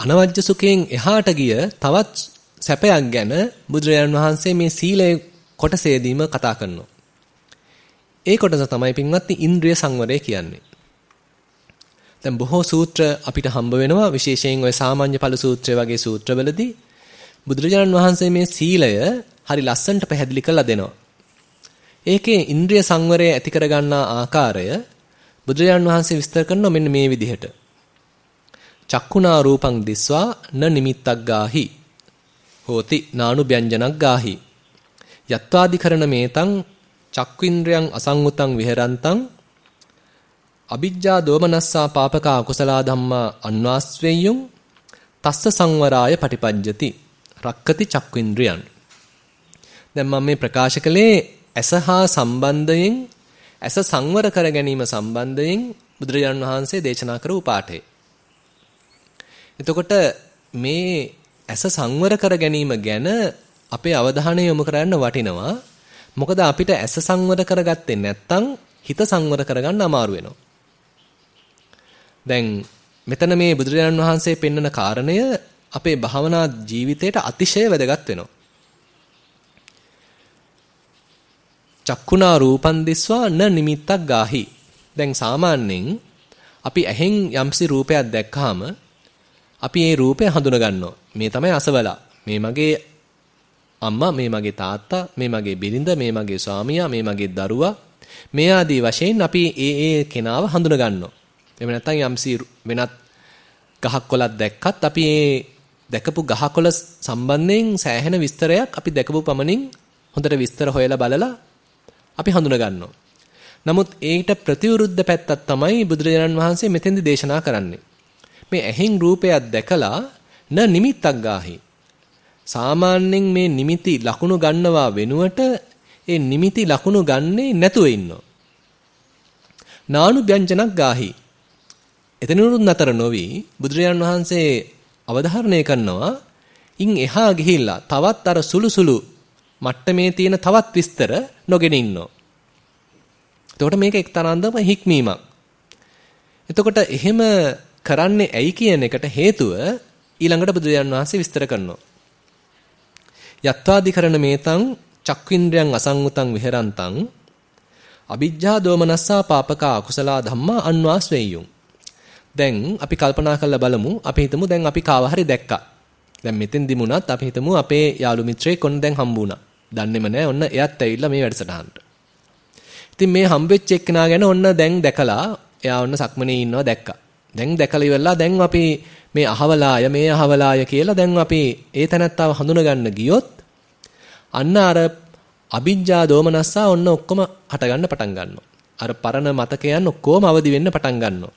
අනවජ්‍ය සුඛයෙන් එහාට ගිය තවත් සැපයක් ගැන බුදුරජාණන් වහන්සේ මේ සීලය කොටසේදීම කතා කරනවා. ඒ කොටස තමයි පින්වත්නි ඉන්ද්‍රිය සංවරය කියන්නේ. දැන් බොහෝ සූත්‍ර අපිට හම්බ වෙනවා විශේෂයෙන් ওই සාමාන්‍ය ඵල සූත්‍රය වගේ සූත්‍රවලදී බුදුරජාණන් වහන්සේ මේ සීලය හරි ලස්සනට පැහැදිලි කරලා දෙනවා. ඒකේ ඉන්ද්‍රිය සංවරය ඇති කරගන්නා ආකාරය බුදුරජාණන් වහන්සේ විස්තර කරනවා මෙන්න මේ විදිහට. චක්කුණා රූපං දිස්වා න නිමිත්තක් ගාහි හෝති නානු ව්‍යංජනක් ගාහි යත්වාදිකරණ මේතං චක්වින්ද්‍රයන් අසංගුතං විහෙරන්තං අ비ජ්ජා දෝමනස්සා පාපකා අකුසලා ධම්මා අන්වාස්වෙය්‍යුම් තස්ස සංවරාය පටිපඤ්ජති රක්කති චක්වින්ද්‍රයන් දැන් මම මේ ප්‍රකාශ කළේ ඇස හා සම්බන්ධයෙන් ඇස සංවර කර ගැනීම සම්බන්ධයෙන් බුදුරජාණන් වහන්සේ දේශනා කරපු පාඩේ. එතකොට මේ ඇස සංවර කර ගැනීම ගැන අපේ අවධානය යොමු කරන්න වටිනවා. මොකද අපිට ඇස සංවර කරගත්තේ නැත්නම් හිත සංවර කරගන්න අමාරු වෙනවා. දැන් මෙතන මේ බුදුරජාණන් වහන්සේ පෙන්වන කාරණය අපේ භාවනා ජීවිතයට අතිශය වැදගත් වෙනවා. චක්කුණා රූපන් දිස්වා න නිමිත්තක් ගාහි. දැන් සාමාන්‍යයෙන් අපි ඇහෙන් යම්සි රූපයක් දැක්කහම අපි ඒ රූපය හඳුන ගන්නවා. මේ තමයි අසවලා. මේ මගේ අම්මා, මේ මගේ තාත්තා, මේ මගේ බිරිඳ, මේ මගේ ස්වාමියා, මේ මගේ දරුවා. මේ ආදී වශයෙන් අපි ඒ ඒ කෙනාව හඳුන ගන්නවා. එහෙම නැත්නම් යම්සි වෙනත් ගහක් කොළක් දැක්කත් අපි ඒ දැකපු ගහකොළ සම්බන්ධයෙන් සෑහෙන විස්තරයක් අපි දැකපු පමණින් හොඳට විස්තර හොයලා බලලා අපි හඳුන ගන්නවා. නමුත් ඒකට ප්‍රතිවිරුද්ධ පැත්තක් තමයි බුදුරජාණන් වහන්සේ මෙතෙන්දි දේශනා කරන්නේ. මේ ඇහෙන් රූපයක් දැකලා න නිමිත්තක් ගාහි. සාමාන්‍යයෙන් මේ නිමිති ලකුණු ගන්නවා වෙනුවට ඒ නිමිති ලකුණු ගන්නේ නැතුව ඉන්නවා. නානු ව්‍යංජනක් ගාහි. එතනනුත් නතර නොවි බුදුරජාණන් වහන්සේ අවධාරණය කරනවා ඉන් එහා ගිහිල්ලා තවත් අර සුළු සුළු මට්ටමේ තියෙන තවත් විස්තර නොගෙන ඉන්නවා. එතකොට මේක එක්තරාන්දම හික්මීමක්. එතකොට එහෙම කරන්නේ ඇයි කියන එකට හේතුව ඊළඟට බුදුරජාන් වහන්සේ විස්තර කරනවා. යත්වාදිකරණ මේතං චක්වින්ද්‍රයන් අසංගුතං විහෙරන්තං අ비ජ්ජා දෝමනස්සා පාපකා අකුසලා ධම්මා අන්වාස් වෙයියුම්. දැන් අපි කල්පනා කරලා බලමු අපි හිතමු දැන් අපි කාව හරි දැක්කා. දැන් මෙතෙන්දි මුණත් අපි හිතමු අපේ යාළු මිත්‍රයෙක් ඔන්න දැන් හම්බුණා. දන්නේම නැහැ ඔන්න එයත් ඇවිල්ලා මේ වැඩසටහනට. ඉතින් මේ හම්බෙච්ච එක්කෙනා ගැන ඔන්න දැන් දැකලා එයා ඔන්න සක්මනේ ඉන්නවා දැක්කා. දැන් දැකලා ඉවරලා දැන් අපි මේ අහවලාය මේ අහවලාය කියලා දැන් අපි ඒ තැනත්තාව හඳුනගන්න ගියොත් අන්න අර අ비ජ්ජා දෝමනස්සා ඔන්න ඔක්කොම හටගන්න පටන් ගන්නවා. අර පරණ මතකයන් ඔක්කොම අවදි වෙන්න පටන් ගන්නවා.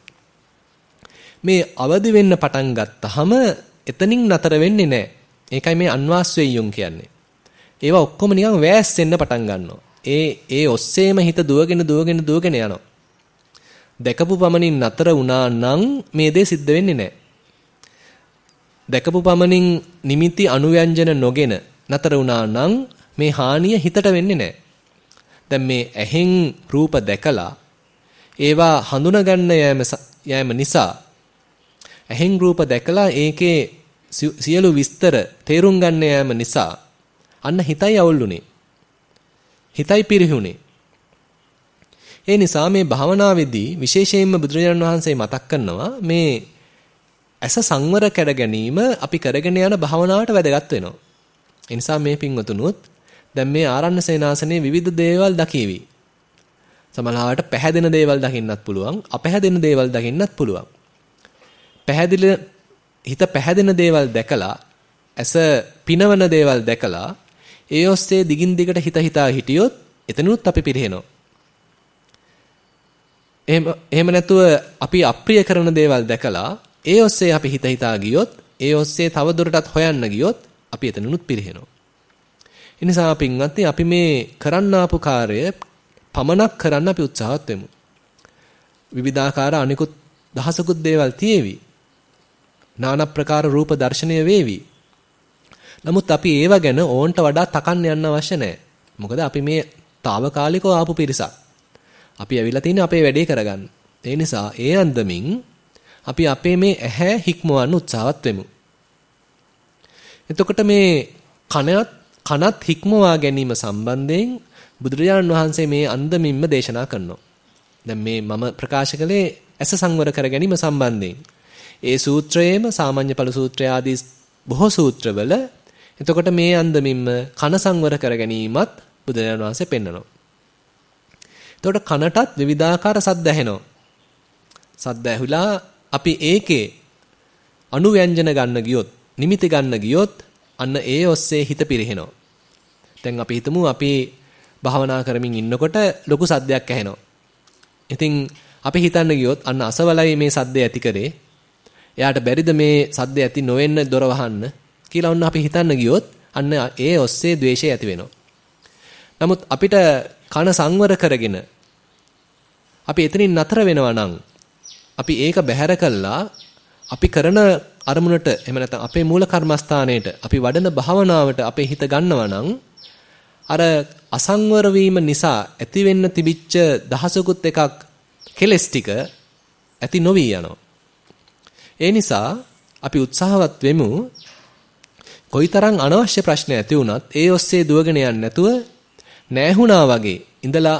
මේ අවදි වෙන්න පටන් ගත්තාම එතනින් නතර වෙන්නේ නැහැ. ඒකයි මේ අන්වාස්වෙයියුම් කියන්නේ. ඒවා ඔක්කොම නිකන් වෑස්සෙන්න පටන් ගන්නවා. ඒ ඒ ඔස්සේම හිත දුවගෙන දුවගෙන දුවගෙන යනවා. දැකපු පමණින් නතර වුණා නම් මේ දේ සිද්ධ වෙන්නේ නැහැ. දැකපු පමණින් නිමිති අනුව්‍යංජන නොගෙන නතර වුණා නම් මේ හානිය හිතට වෙන්නේ නැහැ. දැන් මේ ඇහෙන් රූප දැකලා ඒවා හඳුනගන්න යෑම යෑම නිසා ඇහෙන් රූප දැකලා ඒකේ සියලු විස්තර තේරුම් ගන්න යෑම නිසා අන්න හිතයි අවුල්ුනේ. හිතයි පිරිහුනේ. ඒ නිසා මේ භාවනාවේදී විශේෂයෙන්ම බුදුරජාණන් වහන්සේ මතක් කරනවා මේ ඇස සංවර කර ගැනීම අපි කරගෙන යන භාවනාවට වැදගත් වෙනවා. ඒ නිසා මේ පින්වතුනුත් දැන් මේ ආරණ්‍ය සේනාසනයේ විවිධ දේවල් දකීවි. සමහරවිට පැහැදෙන දේවල් දකින්නත් පුළුවන්, අපැහැදෙන දේවල් දකින්නත් පුළුවන්. පැහැදිලි හිත පැහැදෙන දේවල් දැකලා ඇස පිනවන දේවල් දැකලා ඒ ඔස්සේ දිගින් දිගට හිත හිතා හිටියොත් එතනොත් අපි පිරෙහෙනවා. එහෙම එහෙම නැතුව අපි අප්‍රිය කරන දේවල් දැකලා ඒ ඔස්සේ අපි හිත හිතා ගියොත් ඒ ඔස්සේ තව දුරටත් හොයන්න ගියොත් අපි එතනනුත් පිරිහෙනවා. ඒ නිසා පින්වත්නි අපි මේ කරන්න ආපු කාර්යය පමනක් කරන්න අපි උත්සාහවත් වෙමු. විවිධාකාර අනිකුත් දහසකුත් දේවල් තියේවි. নানা ප්‍රකාර රූප දර්ශනය වේවි. නමුත් අපි ඒව ගැන ඕන්ට වඩා තකන්න යන්න අවශ්‍ය නැහැ. මොකද අපි මේ తాවකාලිකව ආපු පිරිසක්. අපි ඇවිල්ලා තින්නේ අපේ වැඩේ කරගන්න. ඒ නිසා ඒ අන්දමින් අපි අපේ මේ ඇහැ හික්මවන්න උත්සාහවත් වෙමු. එතකොට මේ කනත් කනත් හික්මවා ගැනීම සම්බන්ධයෙන් බුදුරජාණන් වහන්සේ මේ අන්දමින්ම දේශනා කරනවා. දැන් මේ මම ප්‍රකාශ කළේ ඇස සංවර කර ගැනීම සම්බන්ධයෙන්. ඒ සූත්‍රයේම සාමාන්‍ය ඵල සූත්‍රය ආදී බොහෝ සූත්‍රවල එතකොට මේ අන්දමින්ම කන සංවර කර ගැනීමත් බුදුරජාණන් වහන්සේ පෙන්වනවා. එතකොට කනටත් විවිධාකාර සද්ද ඇහෙනවා. සද්ද ඇහිලා අපි ඒකේ අනුව්‍යංජන ගන්න ගියොත්, නිමිති ගන්න ගියොත් අන්න ඒ ඔස්සේ හිත පිරෙහෙනවා. දැන් අපි හිතමු අපි භාවනා කරමින් ඉන්නකොට ලොකු සද්දයක් ඇහෙනවා. ඉතින් අපි හිතන්න ගියොත් අන්න අසවලයි මේ සද්දය ඇති කරේ. එයාට බැරිද මේ සද්ද ඇති නොවෙන්න දොර වහන්න කියලා ඔන්න අපි හිතන්න ගියොත් අන්න ඒ ඔස්සේ द्वේෂය ඇති වෙනවා. නමුත් අපිට කන සංවර කරගෙන අපි එතනින් නතර වෙනවා නම් අපි ඒක බැහැර කළා අපි කරන අරමුණට එහෙම නැත්නම් අපේ මූල කර්මස්ථානයේට අපි වඩන භාවනාවට අපේ හිත ගන්නවා නම් අර අසංවර වීම නිසා ඇති වෙන්න තිබිච්ච දහසකුත් එකක් කෙලස් ටික ඇති නොවි යනවා. ඒ නිසා අපි උත්සාහවත් වෙමු කොයිතරම් අනවශ්‍ය ප්‍රශ්න ඇති වුණත් ඒ ඔස්සේ දුවගෙන යන්නේ නැතුව නැහුණා වගේ ඉඳලා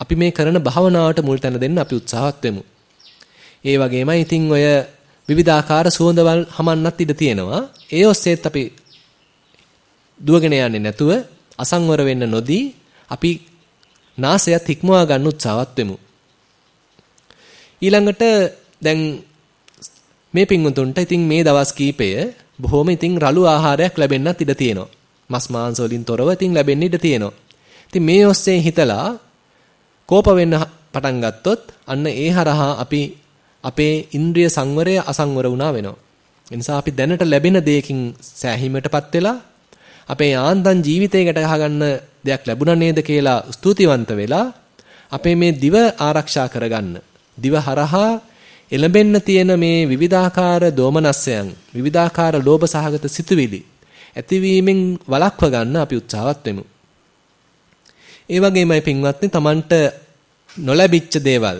අපි මේ කරන භාවනාවට මුල් තැන දෙන්න අපි උත්සාහවත් වෙමු. ඒ වගේමයි ඉතින් ඔය විවිධාකාර සුවඳවල් හමන්නත් ඉඩ තියෙනවා. ඒ ඔස්සේත් අපි දුවගෙන යන්නේ නැතුව අසංවර වෙන්න නොදී අපි නාසයත් හික්මවා ගන්න උත්සාහවත් වෙමු. ඊළඟට දැන් මේ පිංගුතුන්ට ඉතින් මේ දවස් කීපය බොහොම ඉතින් රළු ආහාරයක් ලැබෙන්නත් ඉඩ තියෙනවා. මස් මාංශ වලින් තොරව ඉතින් ලැබෙන්න ඉඩ තියෙනවා. ඉතින් මේ ඔස්සේ හිතලා කෝප වෙන්න පටන් ගත්තොත් අන්න ඒ හරහා අපි අපේ ඉන්ද්‍රිය සංවරය අසංවර වුණා වෙනවා. ඒ නිසා අපි දැනට ලැබෙන දෙයකින් සෑහීමටපත් වෙලා අපේ යාන්තම් ජීවිතයකට ගහගන්න දෙයක් ලැබුණා නේද කියලා ස්තුතිවන්ත වෙලා අපේ මේ දිව ආරක්ෂා කරගන්න. දිව හරහා එළඹෙන්න තියෙන මේ විවිධාකාර දෝමනස්සයන්, විවිධාකාර ලෝභ සහගත සිතුවිලි ඇතිවීමෙන් වළක්ව ගන්න අපි උත්සාහවත් වෙමු. ඒ වගේමයි පින්වත්නි Tamanට නොලැබිච්ච දේවල්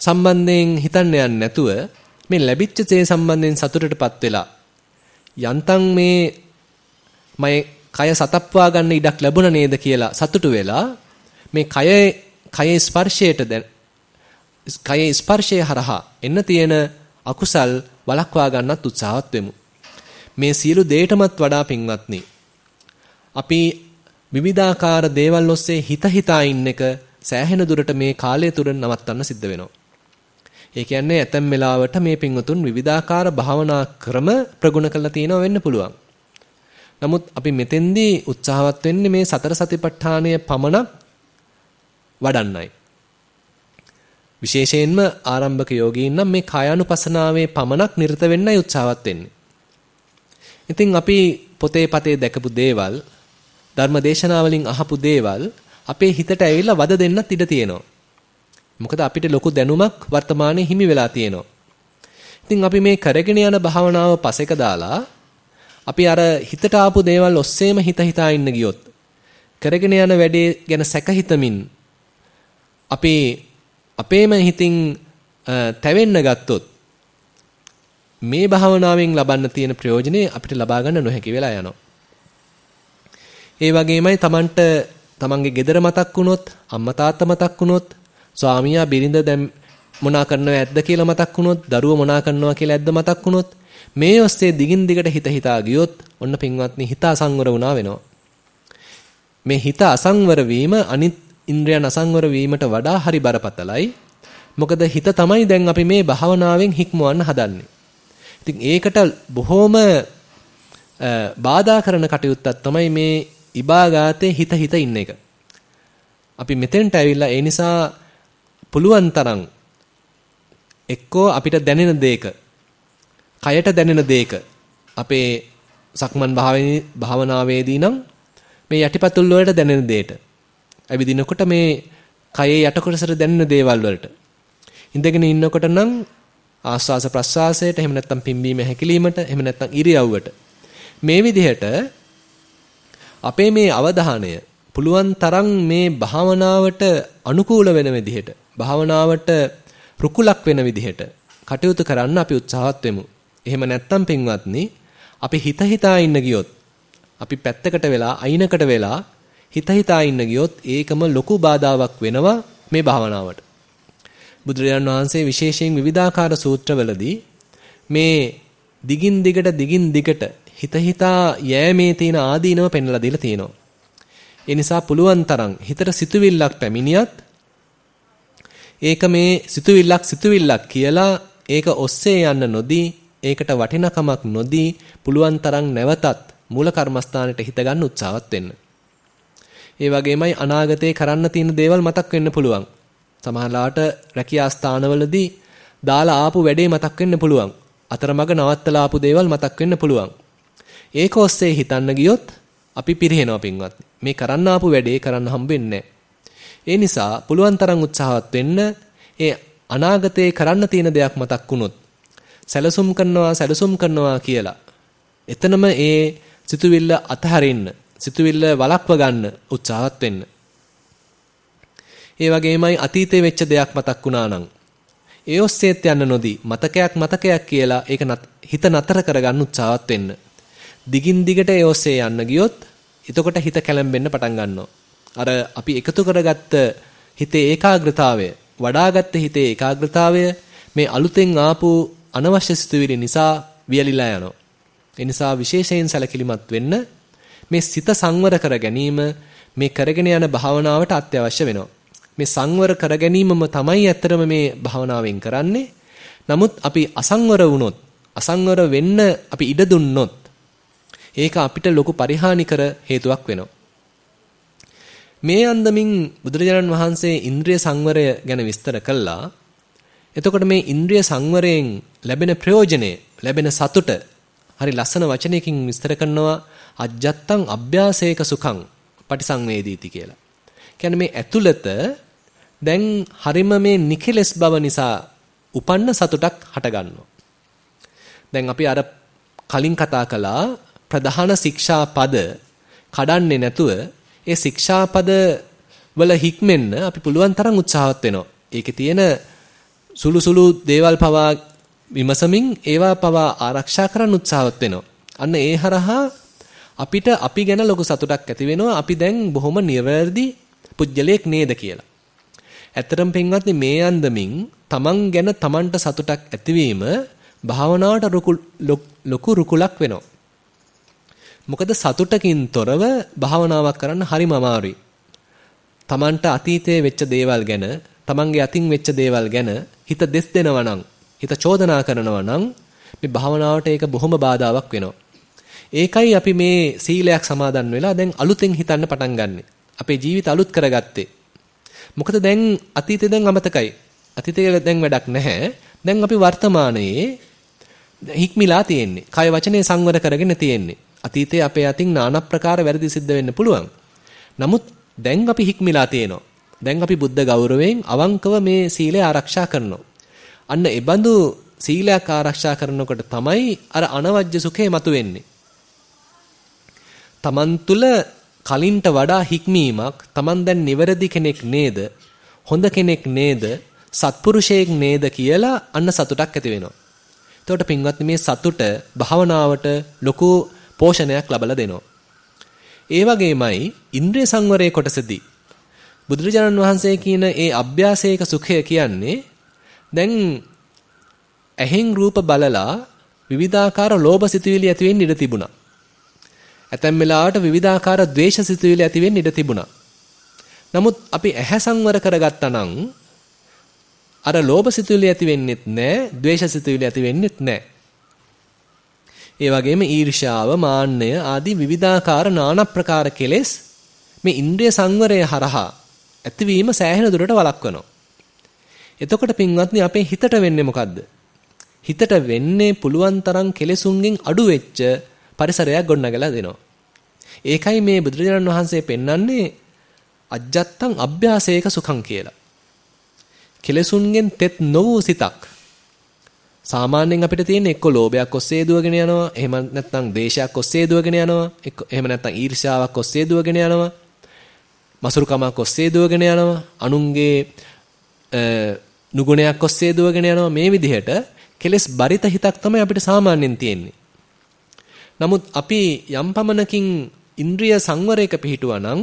සම්බන්ධයෙන් හිතන්න යන්නේ නැතුව මේ ලැබිච්ච දේ සම්බන්ධයෙන් සතුටටපත් වෙලා යන්තම් මේ මම කය සතප්වා ගන්න ඉඩක් ලැබුණ නේද කියලා සතුටු වෙලා මේ කය කයේ ස්පර්ශයට දැන් කයේ ස්පර්ශය හරහා එන්න තියෙන අකුසල් වළක්වා ගන්නත් උත්සාහවත් වෙමු. මේ සියලු දේටමත් වඩා පින්වත්නි අපි විවිධාකාර දේවල් ඔස්සේ හිත හිතා ඉන්න එක සෑහෙන දුරට මේ කාලය තුර නවත්තන්න සිද්ධ වෙනවා. ඒ කියන්නේ ඇතැම් වෙලාවට මේ පින්වතුන් විවිධාකාර භාවනා ක්‍රම ප්‍රගුණ කරලා තියෙනවා වෙන්න පුළුවන්. නමුත් අපි මෙතෙන්දී උත්සාහවත් වෙන්නේ මේ සතර සතිපට්ඨානය පමණක් වඩන්නයි. විශේෂයෙන්ම ආරම්භක යෝගීන් නම් මේ කායානුපසනාවේ පමණක් නිරත වෙන්නයි උත්සාහවත් වෙන්නේ. ඉතින් අපි පොතේ පතේ දැකපු දේවල් ධර්ම දේශනාවලින් අහපු දේවල් අපේ හිතට ඇවිල්ලා වද දෙන්නත් ඉඩ තියෙනවා. මොකද අපිට ලොකු දැනුමක් වර්තමානයේ හිමි වෙලා තියෙනවා. ඉතින් අපි මේ කරගෙන යන භාවනාව පසෙක දාලා අපි අර හිතට ආපු දේවල් ඔස්සේම හිත හිතා ඉන්න ගියොත් කරගෙන යන වැඩේ ගැන සැක හිතමින් අපි අපේම හිතින් තැවෙන්න ගත්තොත් මේ භාවනාවෙන් ලබන්න තියෙන ප්‍රයෝජනේ අපිට ලබා ගන්න නොහැකි වෙලා යනවා. ඒ වගේමයි Tamanට Tamanගේ gedara මතක් වුණොත්, අම්මා තාත්තා මතක් වුණොත්, ස්වාමියා බිරිඳ දැන් මොනා කරනව ඇද්ද කියලා මතක් වුණොත්, දරුවෝ මොනා කරනවා කියලා ඇද්ද මතක් වුණොත්, මේ ඔස්සේ දිගින් දිගට හිත හිතා ගියොත් ඔන්න පින්වත්නි හිත අසංවර වුණා වෙනවා. මේ හිත අසංවර වීම අනිත් ඉන්ද්‍රයන් අසංවර වීමට වඩා හරි බරපතලයි. මොකද හිත තමයි දැන් අපි මේ භාවනාවෙන් හික්මවන්න හදන්නේ. ඉතින් ඒකට බොහොම බාධා කරන කටයුත්තක් තමයි මේ ඉබාගාතේ හිත හිත ඉන්න එක. අපි මෙතෙන්ට ඇවිල්ලා ඒ නිසා පුළුවන් තරම් එක්කෝ අපිට දැනෙන දේක කයට දැනෙන දේක අපේ සක්මන් භාවනාවේදී නම් මේ යටිපතුල් වලට දැනෙන දේට ඇවිදිනකොට මේ කයේ යට කොටසට දැනෙන දේවල් වලට ඉඳගෙන ඉන්නකොට නම් ආස්වාස ප්‍රස්වාසයට එහෙම නැත්නම් පිම්බීම හැකිලීමට එහෙම නැත්නම් ඉරියව්වට මේ විදිහට අපේ මේ අවධානය පුළුවන් තරම් මේ භාවනාවට අනුකූල වෙන විදිහට භාවනාවට රුකුලක් වෙන විදිහට කටයුතු කරන්න අපි උත්සාහවත් වෙමු. එහෙම නැත්නම් පින්වත්නි අපි හිත හිතා ඉන්න ගියොත් අපි පැත්තකට වෙලා අයිනකට වෙලා හිත හිතා ඉන්න ගියොත් ඒකම ලොකු බාධාවක් වෙනවා මේ භාවනාවට. බුදුරජාණන් වහන්සේ විශේෂයෙන් විවිධාකාර සූත්‍රවලදී මේ දිගින් දිගට දිගින් දිගට හිත හිතා යෑමේ තියෙන ආදීනව පෙන්වලා දීලා තියෙනවා. ඒ නිසා පුළුවන් තරම් හිතට සිතුවිල්ලක් පැමිණියත් ඒක මේ සිතුවිල්ලක් සිතුවිල්ලක් කියලා ඒක ඔස්සේ යන්න නොදී ඒකට වටිනකමක් නොදී පුළුවන් තරම් නැවතත් මූල කර්මස්ථානෙට හිත ගන්න උත්සාහවත් වෙන්න. ඒ වගේමයි අනාගතේ කරන්න තියෙන දේවල් මතක් වෙන්න පුළුවන්. සමහරලාට රැකියා ස්ථානවලදී දාලා ආපු වැඩේ මතක් වෙන්න පුළුවන්. අතරමඟ නවත්තලා ආපු දේවල් මතක් වෙන්න පුළුවන්. ඒක ඔස්සේ හිතන්න ගියොත් අපි පිරිහෙනවා පින්වත්. මේ කරන්න ආපු වැඩේ කරන්න හම්බෙන්නේ ඒ නිසා පුළුවන් තරම් උත්සාහවත් වෙන්න ඒ අනාගතේ කරන්න තියෙන දෙයක් මතක් වුණොත් සැලසුම් කරනවා සැලසුම් කරනවා කියලා එතනම ඒ සිතුවිල්ල අතහරින්න සිතුවිල්ල වළක්ව ගන්න උත්සාහවත් වෙන්න. ඒ වගේමයි අතීතේ වෙච්ච දෙයක් මතක් වුණා නම් ඒ ඔස්සේත් යන්න නොදී මතකයක් මතකයක් කියලා ඒක හිත නතර කරගන්න උත්සාහවත් වෙන්න. දිගින් දිගට ඒ ඔස්සේ යන්න ගියොත් එතකොට හිත කැළඹෙන්න පටන් ගන්නවා. අර අපි එකතු කරගත්ත හිතේ ඒකාග්‍රතාවය, වඩාගත්ත හිතේ ඒකාග්‍රතාවය මේ අලුතෙන් ආපු අනවශ්‍ය සිතුවිලි නිසා වියලිලා යනවා. ඒ නිසා විශේෂයෙන් සැලකිලිමත් වෙන්න මේ සිත සංවර කර ගැනීම මේ කරගෙන යන භාවනාවට අත්‍යවශ්‍ය වෙනවා. මේ සංවර කර ගැනීමම තමයි ඇත්තරම මේ භාවනාවෙන් කරන්නේ. නමුත් අපි අසංවර වුණොත්, අසංවර වෙන්න අපි ඉඩ දුන්නොත් ඒක අපිට ලොකු පරිහානි කර හේතුවක් වෙනවා. මේ අන්දමින් බුදුරජාණන් වහන්සේ ඉන්ද්‍රිය සංවරය ගැන විස්තර කළා. එතකොට මේ ඉන්ද්‍රිය සංවරයෙන් ලැබෙන ප්‍රයෝජනය, ලැබෙන සතුට හරි ලස්සන වචනයකින් විස්තර කරනවා අජ්ජත්තං අභ්‍යාසේක සුඛං පටිසංවේදීති කියලා. කියන්නේ මේ ඇතුළත දැන් හරිම මේ නිකලස් බව නිසා උපන්න සතුටක් හටගන්නවා. දැන් අපි අර කලින් කතා කළා ප්‍රධාන ශික්ෂා පද කඩන්නේ නැතුව ඒ ශික්ෂා පද වල හික්මෙන්න අපි පුළුවන් තරම් උත්සාහවත් වෙනවා. ඒකේ තියෙන සුළු සුළු දේවල් පවා විමසමින් ඒවා පවා ආරක්ෂා කරන්න උත්සාහවත් වෙනවා. අන්න ඒ හරහා අපිට අපි ගැන ලොකු සතුටක් ඇති වෙනවා. අපි දැන් බොහොම නිවැරදි පුජ්‍යලයක් නේද කියලා. ඇත්තටම පින්වත්නි මේ අන්දමින් තමන් ගැන තමන්ට සතුටක් ඇතිවීම භාවනාවට ලොකු රුකුලක් වෙනවා. මොකද සතුටකින් තොරව භාවනාවක් කරන්න හරිම අමාරුයි. තමන්ට අතීතයේ වෙච්ච දේවල් ගැන, තමන්ගේ අතින් වෙච්ච දේවල් ගැන හිත දෙස් දෙනවා නම්, හිත චෝදනා කරනවා නම් මේ භාවනාවට ඒක බොහොම බාධාවක් වෙනවා. ඒකයි අපි මේ සීලයක් සමාදන් වෙලා දැන් අලුතෙන් හිතන්න පටන් ගන්නෙ. අපේ ජීවිත අලුත් කරගත්තේ. මොකද දැන් අතීතේ දැන් අමතකයි. අතීතේ දැන් වැඩක් නැහැ. දැන් අපි වර්තමානයේ හික්මිලා තියෙන්නේ. කය වචනේ සංවර කරගෙන තියෙන්නේ. අතීතයේ අපේ අතින් নানা ප්‍රකාර වැරදි සිද්ධ වෙන්න පුළුවන්. නමුත් දැන් අපි හික්මිලා තියෙනවා. දැන් අපි බුද්ධ ගෞරවයෙන් අවංකව මේ සීලය ආරක්ෂා කරනවා. අන්න ඒ බඳු සීලයක් ආරක්ෂා කරනකොට තමයි අර අනවජ්‍ය සුඛය මතුවෙන්නේ. තමන් තුල කලින්ට වඩා හික්මීමක් තමන් දැන් නිවැරදි කෙනෙක් නේද හොඳ කෙනෙක් නේද සත්පුරුෂයෙක් නේද කියලා අන්න සතුටක් ඇති වෙනවා. එතකොට පින්වත්නි මේ සතුට භාවනාවට ලොකු පෝෂණයක් ලබලා දෙනවා. ඒ වගේමයි ඉන්ද්‍රිය සංවරයේ කොටසදී බුදුරජාණන් වහන්සේ කියන ඒ අභ්‍යාසයක සුඛය කියන්නේ දැන් ඇහෙන් රූප බලලා විවිධාකාර ලෝභ සිතුවිලි ඇති වෙන්න ඉඩ තිබුණා. ඇතැම් වෙලාවට විවිධාකාර ද්වේෂ සිතුවිලි ඇති වෙන්න ඉඩ තිබුණා. නමුත් අපි ඇහැ සංවර කරගත්තා නම් අර ලෝභ සිතුවිලි ඇති වෙන්නෙත් නැහැ, ද්වේෂ සිතුවිලි ඇති වෙන්නෙත් නැහැ. ඒ වගේම ඊර්ෂාව, මාන්නය ආදී විවිධාකාර নানা ප්‍රකාර කෙලෙස් මේ ඉන්ද්‍රිය සංවරය හරහා ඇතිවීම සෑහෙන දුරට වළක්වනවා. එතකොට පින්වත්නි අපේ හිතට වෙන්නේ මොකද්ද? හිතට වෙන්නේ පුළුවන් තරම් කෙලෙසුන්ගෙන් අඩු වෙච්ච පරිසරයක් ගොඩනගලා දෙනවා. ඒකයි මේ බුදුරජාණන් වහන්සේ පෙන්වන්නේ අජ්ජත්තං අභ්‍යාසයක සුඛං කියලා. කෙලෙසුන්ගෙන් තෙත් නොවූ සිතක් සාමාන්‍යයෙන් අපිට තියෙන එක්ක ලෝභයක් ඔස්සේ දුවගෙන යනවා. එහෙම නැත්නම් දේශයක් ඔස්සේ දුවගෙන යනවා. එක්ක එහෙම නැත්නම් ඊර්ෂ්‍යාවක් ඔස්සේ දුවගෙන යනවා. මසුරුකමක් ඔස්සේ දුවගෙන යනවා. අනුන්ගේ නුගුණයක් ඔස්සේ දුවගෙන යනවා. මේ විදිහට කෙලස් බරිත හිතක් තමයි අපිට සාමාන්‍යයෙන් තියෙන්නේ. නමුත් අපි යම් පමණකින් ඉන්ද්‍රිය සංවරයක පිහිටුවා නම්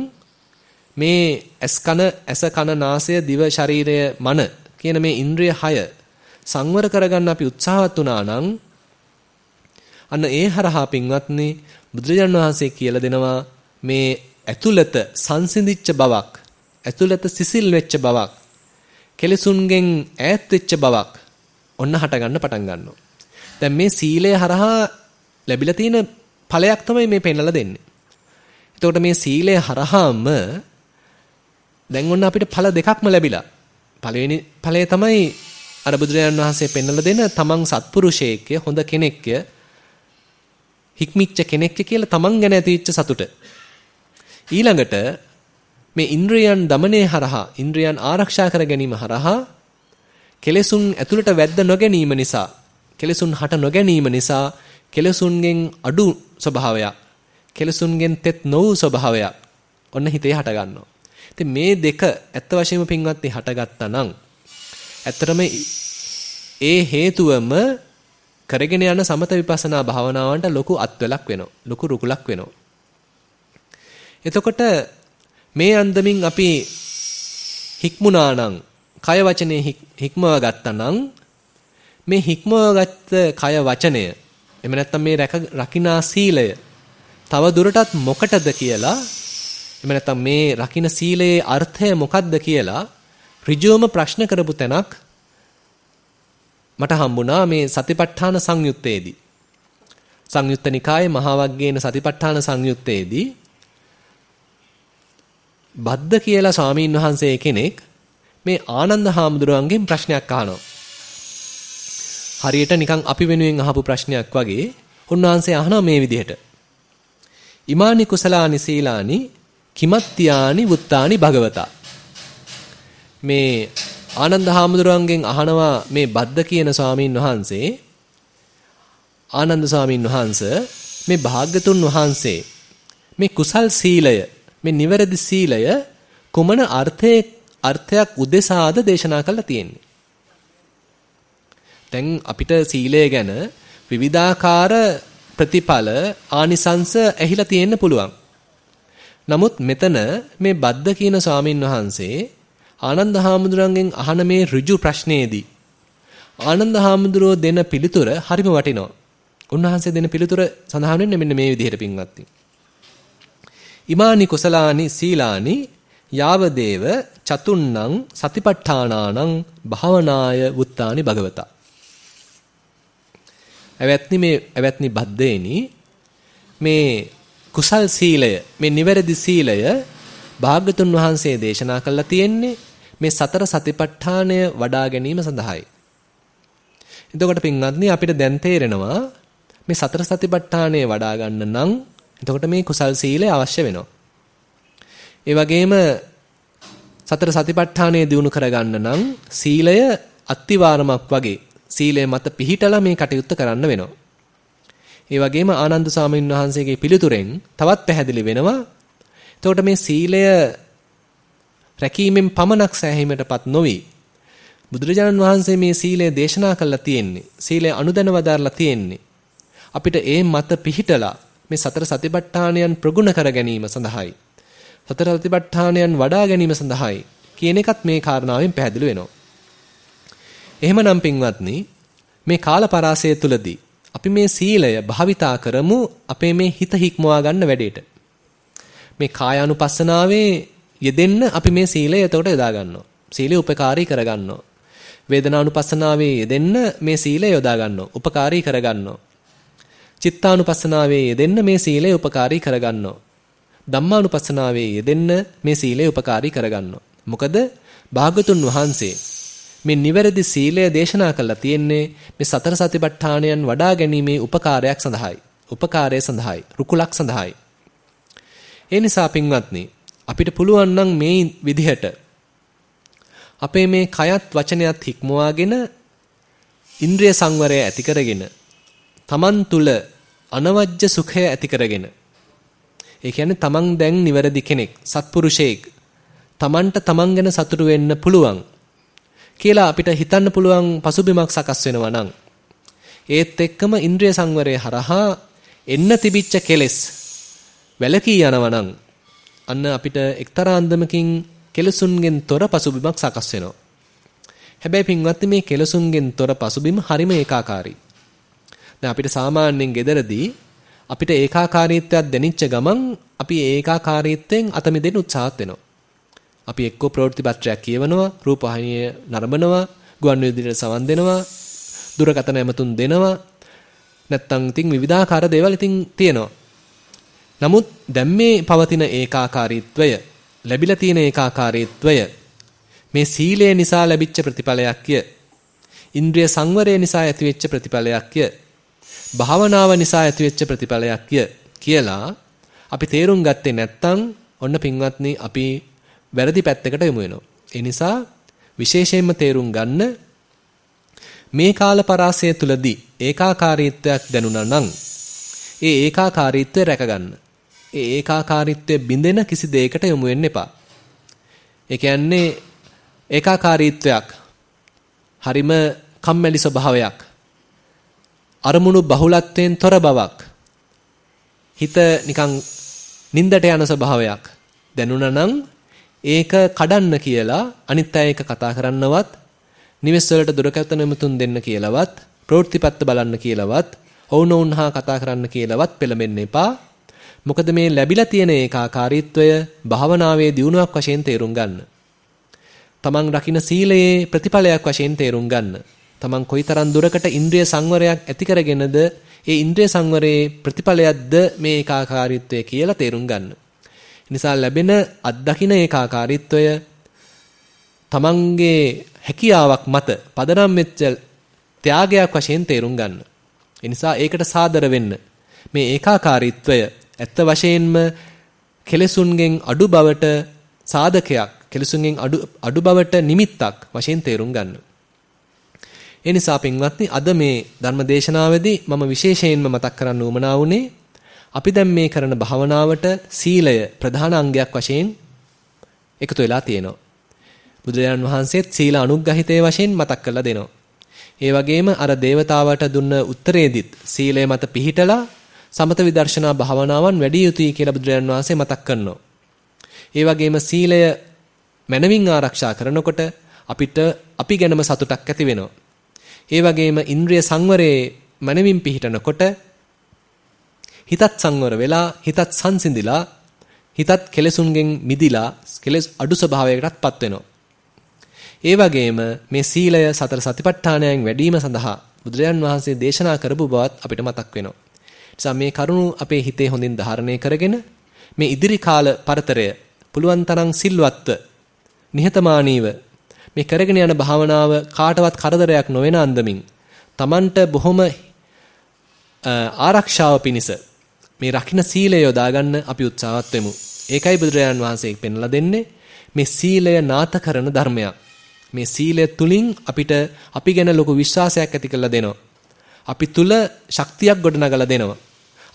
මේ ඇස් කන ඇස කන නාසය දිව ශරීරය මන කියන මේ ඉන්ද්‍රිය 6 සංවර කරගන්න අපි උත්සාහවත් වුණා නම් අන්න ඒ හරහා පින්වත්නි බුදුරජාණන් වහන්සේ කියලා දෙනවා මේ ඇතුළත සංසිඳිච්ච බවක් ඇතුළත සිසිල් වෙච්ච බවක් කෙලෙසුන්ගෙන් ඈත් වෙච්ච බවක් ඔන්න හට ගන්න පටන් ගන්නවා. දැන් මේ සීලය හරහා ලැබිලා තියෙන ඵලයක් තමයි මේ පෙන්වලා දෙන්නේ. එතකොට මේ සීලය හරහාම දැන් ඔන්න අපිට ඵල දෙකක්ම ලැබිලා. පළවෙනි ඵලය තමයි අර බුදුරජාණන් වහන්සේ පෙන්වලා දෙන තමන් සත්පුරුෂයෙක්ය හොඳ කෙනෙක්ය හික්මිච්ච කෙනෙක්ය කියලා තමන් ගැන ඇතිවෙච්ච සතුට. ඊළඟට මේ ඉන්ද්‍රයන් দমনයේ හරහා ඉන්ද්‍රයන් ආරක්ෂා කර ගැනීම හරහා කෙලෙසුන් ඇතුළට වැද්ද නොගැනීම නිසා කෙලෙසුන් හට නොගැනීම නිසා කෙලෙසුන්ගෙන් අඩු ස්වභාවයක් කෙලෙසුන්ගෙන් තෙත් නොවූ ස්වභාවයක් ඔන්න හිතේ හට ගන්නවා. ඉතින් මේ දෙක ඇත්ත වශයෙන්ම පින්වත්නි හටගත්තා නම් ඇත්තටම ඒ හේතුවම කරගෙන යන සමත විපස්සනා භාවනාවන්ට ලොකු අත්වලක් වෙනවා. ලොකු රුකුලක් වෙනවා. එතකොට මේ අන්දමින් අපි හික්මුණා නම් කය වචනේ හික්මව ගත්තා නම් මේ හික්මව ගත්ත කය වචනය එහෙම නැත්නම් මේ රකිනා සීලය තව දුරටත් මොකටද කියලා එහෙම නැත්නම් මේ රකින්න සීලයේ අර්ථය මොකක්ද කියලා ඍජුවම ප්‍රශ්න කරපු තැනක් මට හම්බුණා මේ සතිපට්ඨාන සංයුත්තේදී. සංයුත්ත නිකායේ මහා වග්ගේන සතිපට්ඨාන සංයුත්තේදී බද්ද කියලා ස්වාමීන් වහන්සේ කෙනෙක් මේ ආනන්ද හාමුදුරුවන්ගෙන් ප්‍රශ්නයක් අහනවා. හරියට නිකන් අපි වෙනුවෙන් අහපු ප්‍රශ්නයක් වගේ උන්වහන්සේ අහනවා මේ විදිහට. ඉමානි කුසලානි සීලානි කිමත්ත්‍යානි වුත්තානි භගවතා. මේ ආනන්ද හාමුදුරුවන්ගෙන් අහනවා මේ බද්ද කියන ස්වාමීන් වහන්සේ ආනන්ද ස්වාමීන් වහන්ස මේ භාග්‍යතුන් වහන්සේ මේ කුසල් සීලය මේ නිවැරදි සීලය කුමන අර්ථයේ අර්ථයක් උදෙසාද දේශනා කළා තියෙන්නේ? දැන් අපිට සීලය ගැන විවිධාකාර ප්‍රතිඵල ආනිසංස ඇහිලා තියෙන්න පුළුවන් නමුත් මෙතන මේ බද්ද කියන ස්වාමින් වහන්සේ ආනන්ද හාමුදුරන්ගෙන් අහන මේ ඍජු ප්‍රශ්නයේදී ආනන්ද හාමුදුරුවෝ දෙන පිළිතුර හරිම වටිනවා. උන්වහන්සේ දෙන පිළිතුර සඳහන් වෙන්නේ මෙන්න මේ විදිහට පින්වත්නි. ඉමානි කුසලානි සීලානි යාවදේව චතුන්නං සතිපට්ඨානානං භාවනාය වුත්තානි භගවතා. ඇවැත්නි මේ ඇවැත්නි බද්දේනි මේ කුසල් සීලය මේ නිවැරදි සීලය භාග්‍යතුන් වහන්සේ දේශනා කළා තියෙන්නේ මේ සතර සතිපට්ඨානය වඩා ගැනීම සඳහායි. එතකොට පින්වත්නි අපිට දැන් තේරෙනවා මේ සතර සතිපට්ඨානය වඩා ගන්න නම් එතකොට මේ කුසල් සීලය අවශ්‍ය වෙනවා. ඒ වගේම සතර සතිපට්ඨානය දිනු කරගන්න නම් සීලය අත්තිවාරමක් වගේ සීලය මත පිහිටලා මේ කටයුත්ත කරන්න වෙනවා. ඒ වගේම ආනන්ද සාමීන් වහන්සේගේ පිළිතුරෙන් තවත් පැහැදිලි වෙනවා. එතකොට මේ සීලය රැකීමෙන් පමණක් සෑහීමටපත් නොවි. බුදුරජාණන් වහන්සේ මේ සීලය දේශනා කළා තියෙන්නේ. සීලය අනුදැන වදාරලා තියෙන්නේ. අපිට ඒ මත පිහිටලා මේ සතර සතිපට්ඨානයන් ප්‍රගුණ කර ගැනීම සඳහායි. සතර සතිපට්ඨානයන් වඩා ගැනීම සඳහායි කියන එකත් මේ කාරණාවෙන් පැහැදිලි වෙනවා. එහෙමනම් පින්වත්නි මේ කාල පරාසය තුලදී අපි මේ සීලය භාවිතා කරමු අපේ මේ හිත හික්මවා ගන්න වැඩේට. මේ කායානුපස්සනාවේ යෙදෙන්න අපි මේ සීලය එතකොට යොදා ගන්නවා. සීලය උපකාරී කර ගන්නවා. වේදනානුපස්සනාවේ යෙදෙන්න මේ සීලය යොදා ගන්නවා. උපකාරී කර ගන්නවා. චිත්තානුපස්සනාවේ යෙදෙන්න මේ සීලය උපකාරී කර ගන්නවා. ධම්මානුපස්සනාවේ යෙදෙන්න මේ සීලය උපකාරී කර ගන්නවා. මොකද භාගතුන් වහන්සේ මේ නිවැරදි සීලය දේශනා කළා තියෙන්නේ මේ සතර සතිපට්ඨානයන් වඩා ගැනීමේ උපකාරයක් සඳහායි. උපකාරය සඳහායි. රුකුලක් සඳහායි. ඒ නිසා පින්වත්නි අපිට පුළුවන් නම් මේ විදිහට අපේ මේ කයත් වචනයත් හික්මවාගෙන ඉන්ද්‍රිය සංවරය ඇති කරගෙන තමන් තුල අනවජ්‍ය සුඛය ඇති කරගෙන ඒ කියන්නේ තමන් දැන් නිවැරදි කෙනෙක් සත්පුරුෂයෙක් තමන්ට තමන් ගැන සතුටු වෙන්න පුළුවන් කියලා අපිට හිතන්න පුළුවන් පසුබිමක් සකස් වෙනවා නම් ඒත් එක්කම ඉන්ද්‍රිය සංවරය හරහා එන්න තිබිච්ච කෙලෙස් වැළකී යනවා නම් අන්න අපිට එක්තරා අන්දමකින් කෙලසුන්ගෙන් තොර පසුබිමක් සකස් වෙනවා. හැබැයි පින්වත්නි මේ කෙලසුන්ගෙන් තොර පසුබිම හරිම ඒකාකාරී. දැන් අපිට සාමාන්‍යයෙන් gederදී අපිට ඒකාකාරීත්වයක් දැනෙච්ච ගමන් අපි ඒකාකාරීත්වයෙන් අත මිදෙන්න උත්සාහත් වෙනවා. අපි එක්කෝ ප්‍රවෘත්ති පත්‍රයක් කියවනවා, රූපවාහිනිය නරඹනවා, ගුවන් විදුලියට සවන් දෙනවා, දුරකථන ඇමතුම් දෙනවා. නැත්තම් ඉතින් විවිධාකාර දේවල් ඉතින් තියෙනවා. නමුත් දැන් මේ පවතින ඒකාකාරීත්වය ලැබිලා තියෙන ඒකාකාරීත්වය මේ සීලය නිසා ලැබිච්ච ප්‍රතිඵලයක්ය. ඉන්ද්‍රිය සංවරය නිසා ඇතිවෙච්ච ප්‍රතිඵලයක්ය. භාවනාව නිසා ඇතිවෙච්ච ප්‍රතිඵලයක්ය කියලා අපි තේරුම් ගත්තේ නැත්නම් ඔන්න පින්වත්නි අපි වැරදි පැත්තකට යමු වෙනවා. ඒ නිසා විශේෂයෙන්ම තේරුම් ගන්න මේ කාල පරාසය තුලදී ඒකාකාරීත්වයක් දැනුණා නම් ඒ ඒකාකාරීත්වය රැකගන්න. ඒ ඒකාකාරීත්වය බිඳෙන කිසි දෙයකට යොමු වෙන්න එපා. ඒ කියන්නේ ඒකාකාරීත්වයක් හරිම කම්මැලි ස්වභාවයක් අරමුණු බහුලත්වයෙන් තොර බවක් හිත නිකන් නින්දට යන ස්වභාවයක් දැනුණා නම් ඒක කඩන්න කියලා අනිත් අය එක කතා කරන්නවත් නිවෙස් වලට දුරකථන එමුතුන් දෙන්න කියලාවත් ප්‍රවෘත්තිපත්ත බලන්න කියලාවත් ඔවුනොවුන් හා කතා කරන්න කියලාවත් පෙළඹෙන්න එපා. මොකද මේ ලැබිලා තියෙන ඒකාකාරීත්වය භාවනාවේ දියුණුවක් වශයෙන් තේරුම් ගන්න. තමන් රකින්න සීලයේ ප්‍රතිඵලයක් වශයෙන් තේරුම් ගන්න. තමන් කොයිතරම් දුරකට ඉන්ද්‍රිය සංවරයක් ඇති කරගෙනද ඒ ඉන්ද්‍රිය සංවරයේ ප්‍රතිඵලයක්ද මේ ඒකාකාරීත්වය කියලා තේරුම් ගන්න. නිසා ලැබෙන අත්දකින්න ඒකාකාරීත්වය තමන්ගේ හැකියාවක් මත පදනම් වෙච්ච ත්‍යාගයක් වශයෙන් තේරුම් ගන්න. ඒ නිසා ඒකට සාදර වෙන්න. මේ ඒකාකාරීත්වය ඇත්ත වශයෙන්ම කෙලෙසුන්ගෙන් අඩු බවට සාධකයක්, කෙලෙසුන්ගෙන් අඩු අඩු බවට නිමිත්තක් වශයෙන් තේරුම් ගන්න. ඒ නිසා පින්වත්නි අද මේ ධර්ම දේශනාවේදී මම විශේෂයෙන්ම මතක් කරන්න උවමනා වුණේ අපි දැන් මේ කරන භාවනාවට සීලය ප්‍රධාන අංගයක් වශයෙන් එකතු වෙලා තියෙනවා. බුදුරජාණන් වහන්සේත් සීල අනුග්‍රහිතේ වශයෙන් මතක් කරලා දෙනවා. ඒ වගේම අර దేవතාවට දුන්න උත්තරේදිත් සීලය මත පිහිටලා සමත විදර්ශනා භාවනාවන් වැඩි යුතුයි කියලා බුදුරජාණන් වහන්සේ මතක් කරනවා. ඒ වගේම සීලය මනවින් ආරක්ෂා කරනකොට අපිට අපි ගැනම සතුටක් ඇති වෙනවා. ඒ වගේම ඉන්ද්‍රිය සංවරයේ මනවින් පිහිටනකොට හිතත් සංවර වෙලා හිතත් සංසිඳිලා හිතත් කෙලෙසුන්ගෙන් මිදිලා කෙලෙස් අඩු ස්වභාවයකටපත් වෙනවා. ඒ වගේම මේ සීලය සතර සතිපට්ඨානයන් වැඩිම සඳහා බුදුරජාන් වහන්සේ දේශනා කරපු බවත් අපිට මතක් වෙනවා. නිසා මේ කරුණු අපේ හිතේ හොඳින් ධාරණය කරගෙන මේ ඉදිරි කාල පරතරය පුළුවන් තරම් සිල්වත්ව නිහතමානීව මේ කරගෙන යන භාවනාව කාටවත් කරදරයක් නොවන අන්දමින් Tamanට බොහොම ආරක්ෂාව පිණිස මේ රකින්න සීලය යොදා ගන්න අපි උත්සාහවත් වෙමු. ඒකයි බුදුරජාන් වහන්සේ පෙන්ලා දෙන්නේ මේ සීලය නාත කරන ධර්මයක්. මේ සීලය තුලින් අපිට අපි ගැන ලොකු විශ්වාසයක් ඇති කරලා දෙනවා. අපි තුල ශක්තියක් ගොඩනගලා දෙනවා.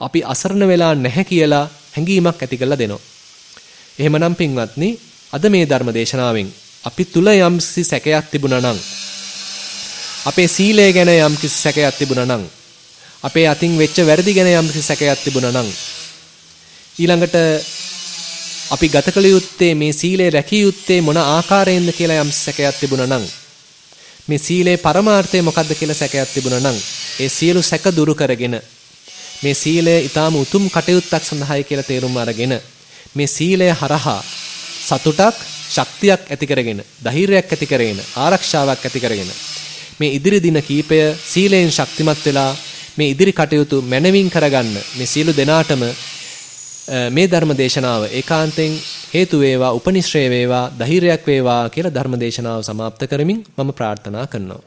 අපි අසරණ වෙලා නැහැ කියලා හැඟීමක් ඇති කරලා දෙනවා. එහෙමනම් පින්වත්නි අද මේ ධර්ම දේශනාවෙන් අපි තුල යම්කිසි සැකයක් තිබුණා නම් අපේ සීලය ගැන යම්කිසි සැකයක් තිබුණා නම් අපේ අතින් වෙච්ච වැරදි ගැන යම්කිසි සැකයක් තිබුණා නම් ඊළඟට අපි ගත කළ යුත්තේ මේ සීලය රැකිය යුත්තේ මොන ආකාරයෙන්ද කියලා යම් සැකයක් තිබුණා නම් මේ සීලේ පරමාර්ථය මොකක්ද කියලා සැකයක් තිබුණා නම් ඒ සියලු සැක දුරු කරගෙන මේ සීලය ඊටාම උතුම් කටයුත්තක් සඳහායි කියලා තේරුම් අරගෙන මේ සීලය හරහා සතුටක් ශක්තියක් ඇති කරගෙන ධෛර්යයක් ඇති කරගෙන ආරක්ෂාවක් ඇති කරගෙන මේ ඉදිරි දින කීපය සීලයෙන් ශක්තිමත් වෙලා මේ ඉදිරි කටයුතු මනවින් කරගන්න මේ සියලු දෙනාටම මේ ධර්ම දේශනාව ඒකාන්තයෙන් හේතු වේවා උපනිශ්‍රේ වේවා ධෛර්යයක් වේවා කියලා ධර්ම දේශනාව સમાપ્ત කරමින් මම ප්‍රාර්ථනා කරනවා